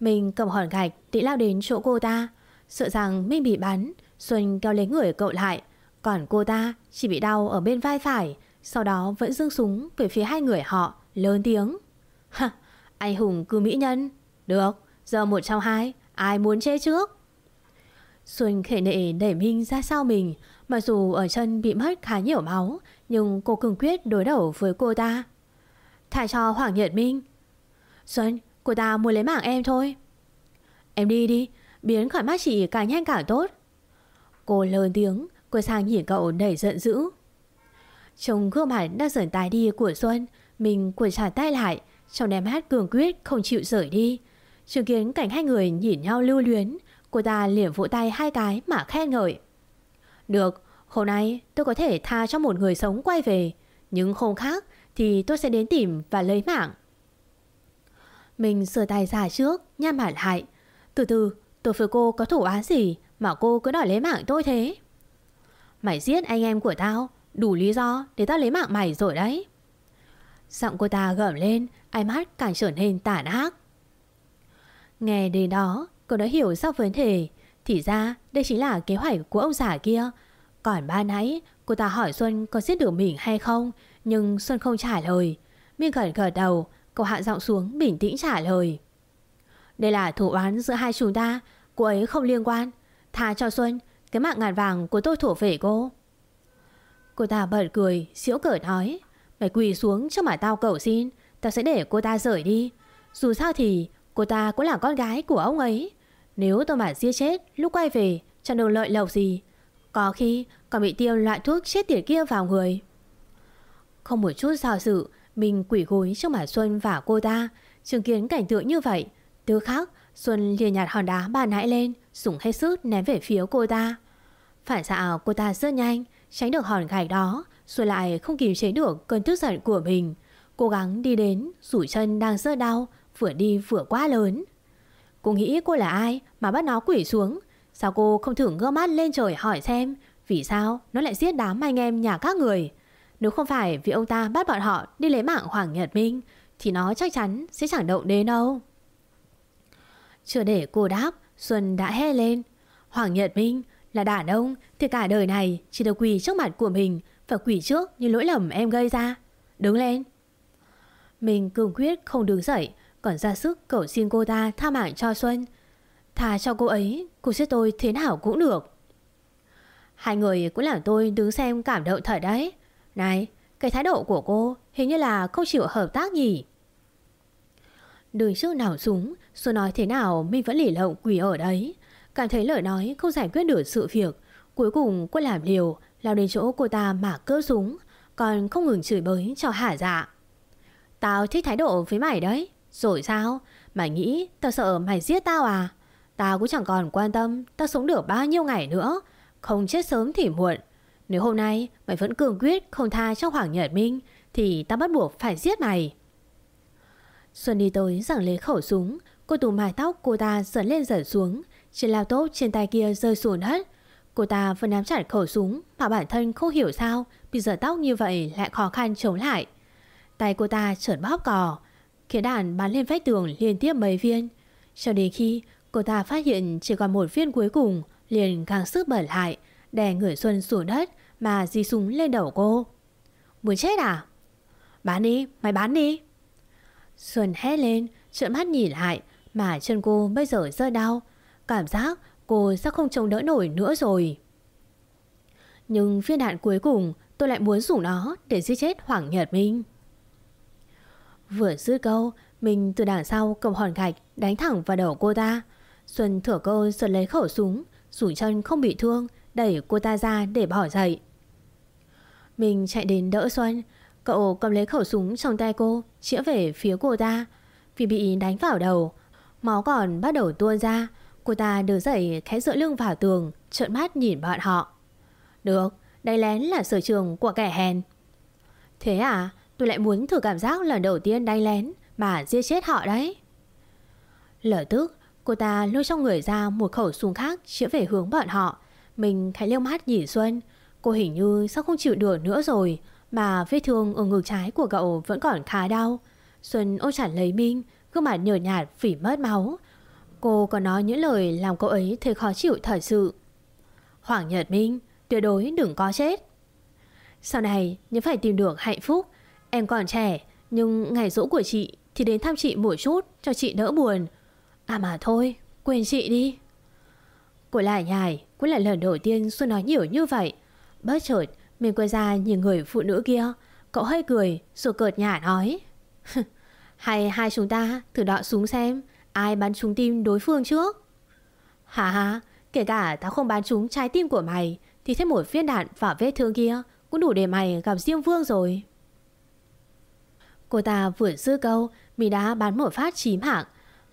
Mình cầm hòn gạch định lao đến chỗ cô ta. Sợ rằng mình bị bắn Xuân kéo lấy người cậu lại. Còn cô ta chỉ bị đau ở bên vai phải sau đó vẫn dương súng về phía hai người họ Lớn tiếng. [LAUGHS] Ha, anh hùng cứ mỹ nhân. Được, giờ một trong hai Ai muốn chê trước? Xuân khể nệ đẩy Minh ra sau mình Mặc dù ở chân bị mất khá nhiều máu Nhưng cô cường quyết đối đầu với cô ta. Thả cho Hoàng Nhật Minh. Xuân, cô ta muốn lấy mạng em thôi. Em đi đi Biến khỏi mắt chị càng nhanh càng tốt. Cô lớn tiếng Quay sang nhìn cậu đầy giận dữ. Trông gương mặt đang dần tái đi của Xuân Mình cuộn trả tay lại Trong đêm hát cường quyết không chịu rời đi. Chứng kiến cảnh hai người nhìn nhau lưu luyến Cô ta liền vỗ tay hai cái mà khen ngợi. Được, Hôm nay tôi có thể tha cho một người sống quay về. Nhưng hôm khác Thì tôi sẽ đến tìm và lấy mạng. Mình sửa tay ra trước, Nhăn mặt lại. Từ từ, tôi với cô có thủ án gì Mà cô cứ đòi lấy mạng tôi thế? Mày giết anh em của tao, Đủ lý do để tao lấy mạng mày rồi đấy. Giọng cô ta gầm lên, Ánh mắt càng trở nên tàn ác. Nghe đến đó, Cô đã hiểu sao vấn đề. Thì ra, đây chính là kế hoạch của ông già kia. Còn ba nãy, Cô ta hỏi Xuân có giết được mình hay không, Nhưng Xuân không trả lời. Miên gật gật đầu, cậu hạ giọng xuống bình tĩnh trả lời. Đây là thủ oán giữa hai chúng ta, Cô ấy không liên quan. Tha cho Xuân, Cái mạng ngàn vàng của tôi thuộc về cô. Cô ta bật cười, Xỉu cởi nói, Mày quỳ xuống cho mà tao cầu xin, Tao sẽ để cô ta rời đi. Dù sao thì, cô ta cũng là con gái của ông ấy. Nếu tôi mà giết chết, Lúc quay về, chẳng được lợi lộc gì. Có khi, còn bị tiêu loại thuốc chết tiệt kia vào người. Không một chút do dự, Mình quỷ gối trước mặt Xuân và cô ta, Chứng kiến cảnh tượng như vậy. Từ khác, Xuân liền nhặt hòn đá bàn nãy lên Dùng hết sức ném về phía cô ta. Phản xạ cô ta rất nhanh, Tránh được hòn gạch đó, Rồi lại không kìm chế được cơn tức giận của mình. Cố gắng đi đến rủi chân đang rất đau, Vừa đi vừa quá lớn. Cô nghĩ cô là ai mà bắt nó quỷ xuống? Sao cô không thử ngơ mắt lên trời hỏi xem? Vì sao nó lại giết đám anh em nhà các người? Nếu không phải vì ông ta bắt bọn họ đi lấy mạng Hoàng Nhật Minh, Thì nó chắc chắn sẽ chẳng động đến đâu. Chưa để cô đáp, Xuân đã he lên. Hoàng Nhật Minh là đàn ông thì cả đời này chỉ được quỳ trước mặt của mình và quỳ trước như lỗi lầm em gây ra. Đứng lên. Mình cương quyết không đứng dậy còn ra sức cầu xin cô ta tha mạng cho Xuân. Thà cho cô ấy, cô giết tôi thế nào cũng được. Hai người cũng làm tôi đứng xem cảm động thật đấy. Này, cái thái độ của cô hình như là không chịu hợp tác nhỉ. Đường trước nào súng, Xuân nói thế nào mình vẫn lỉ lộng quỷ ở đấy. Cảm thấy lời nói không giải quyết được sự việc Cuối cùng cô làm liều Lao đến chỗ cô ta mà cướp súng Còn không ngừng chửi bới cho hả dạ Tao thích thái độ với mày đấy rồi sao? Mày nghĩ tao sợ mày giết tao à? Tao cũng chẳng còn quan tâm Tao sống được bao nhiêu ngày nữa. Không chết sớm thì muộn. Nếu hôm nay mày vẫn cường quyết không tha cho Hoàng Nhật Minh, Thì tao bắt buộc phải giết mày. Xuân đi tới giằng lấy khẩu súng. Cô tù mái tóc cô ta dần lên dần xuống. Trên laptop trên tay kia rơi xuống hết. Cô ta vẫn nắm chặt khẩu súng Mà bản thân không hiểu sao Bị giờ tóc như vậy lại khó khăn chống lại. Tay cô ta trởn bóp cò. Khiến đạn bắn lên vách tường liên tiếp mấy viên. Cho đến khi cô ta phát hiện chỉ còn một viên cuối cùng Liền càng sức bẩn lại Đè người Xuân xuống đất Mà di súng lên đầu cô. Muốn chết à? Bán đi, mày bán đi. Xuân hét lên Trợn mắt nhìn lại Mà chân cô bây giờ rơi đau. Cảm giác cô sẽ không chống đỡ nổi nữa rồi. Nhưng viên đạn cuối cùng Tôi lại muốn dùng nó để giết chết Hoàng Nhật Minh. Vừa dứt câu Mình từ đằng sau cầm hòn gạch Đánh thẳng vào đầu cô ta. Xuân thửa cơ giật lấy khẩu súng Rủi chân không bị thương Đẩy cô ta ra để bỏ dậy. Mình chạy đến đỡ Xuân Cậu cầm lấy khẩu súng trong tay cô Chĩa về phía cô ta. Vì bị đánh vào đầu Máu còn bắt đầu tuôn ra Cô ta đứng dậy khẽ dựa lưng vào tường Trợn mắt nhìn bọn họ. Được, đây lén là sở trường của kẻ hèn. Thế à? Tôi lại muốn thử cảm giác lần đầu tiên đánh lén Mà giết chết họ đấy. Lở tức Cô ta lôi trong người ra một khẩu súng khác Chĩa về hướng bọn họ. Mình khẽ liêu mắt nhìn Xuân. Cô hình như sắp không chịu được nữa rồi Mà vết thương ở ngực trái của cậu vẫn còn khá đau. Xuân ôm chặt lấy Minh Gương mặt nhờ nhạt phỉ mất máu. Cô còn nói những lời làm cậu ấy thấy khó chịu thật sự. Hoàng Nhật Minh, tuyệt đối đừng có chết. Sau này, nếu phải tìm được hạnh phúc, em còn trẻ, nhưng ngày rỗ của chị thì đến thăm chị một chút cho chị đỡ buồn. À mà thôi, quên chị đi. Cô lại nhài, cũng là lần đầu tiên Xuân nói nhiều như vậy. Bất chợt, mình quay ra nhìn người phụ nữ kia, cậu hơi cười rồi cợt nhả nói. [LAUGHS] Hay hai chúng ta thử đọ súng xem, Ai bắn trúng tim đối phương trước Hà hà Kể cả tao không bắn trúng trái tim của mày Thì thêm một viên đạn và vết thương kia Cũng cũng đủ để mày gặp Diêm Vương rồi. Cô ta vừa dư câu, mình đã bán một phát chí mạng.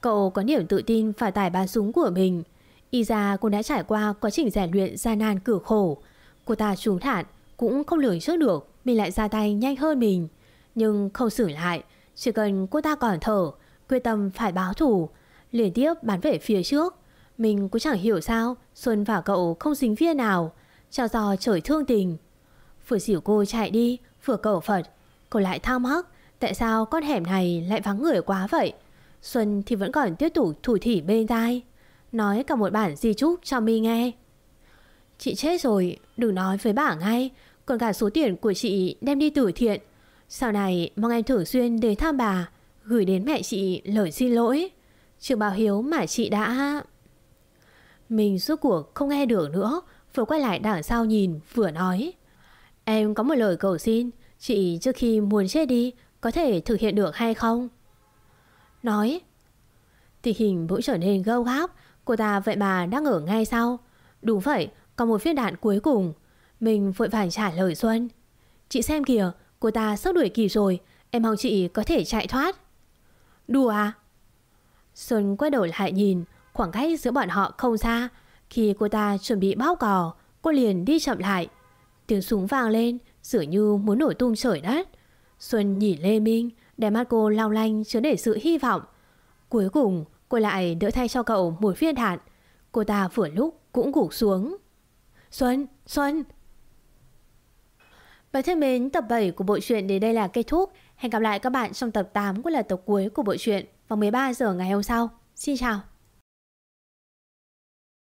Cậu có niềm tự tin phải tải bắn súng của mình. Y ra cô đã trải qua quá trình rèn luyện gian nan cửa khổ. Cô ta trúng thản cũng không lường trước được mình lại ra tay nhanh hơn mình. Nhưng không xử lại, chỉ cần cô ta còn thở, quyết tâm phải báo thủ, liên tiếp bắn về phía trước. Mình cũng chẳng hiểu sao Xuân và cậu không dính viên nào, cho do trời thương tình. Vừa xỉu cô chạy đi, vừa cầu Phật, cô lại thao mắc tại sao con hẻm này lại vắng người quá vậy. Xuân thì vẫn còn tiếp tục thủ thỉ bên tai, nói cả một bản di chúc cho mi nghe. Chị chết rồi, đừng nói với bà ngay, còn cả số tiền của chị đem đi từ thiện. Sau này mong em thường xuyên đến thăm bà, gửi đến mẹ chị lời xin lỗi. Trường bảo hiếu mà chị đã... Mình suốt cuộc không nghe được nữa, vừa quay lại đằng sau nhìn, vừa nói. Em có một lời cầu xin, chị trước khi muốn chết đi, có thể thực hiện được hay không? Nói. Tình hình bỗng trở nên gâu gáp, cô ta vậy mà đang ở ngay sau. Đúng vậy, còn một viên đạn cuối cùng. Mình vội vàng trả lời Xuân. Chị xem kìa, cô ta sắp đuổi kịp rồi, em mong chị có thể chạy thoát. Đùa à? Xuân quay đầu lại nhìn, khoảng cách giữa bọn họ không xa. Khi cô ta chuẩn bị bao cò, cô liền đi chậm lại. Tiếng súng vang lên, dường như muốn nổ tung trời đất. Xuân nhỉ Lê Minh, đè mắt cô lao lanh chứa để sự hy vọng. Cuối cùng, cô lại đỡ thay cho cậu một viên đạn. Cô ta vừa lúc cũng gục xuống. Xuân, Xuân! Và thân mến, tập 7 của bộ truyện đến đây là kết thúc. Hẹn gặp lại các bạn trong tập 8 của là tập cuối của bộ truyện vào 13 giờ ngày hôm sau. Xin chào!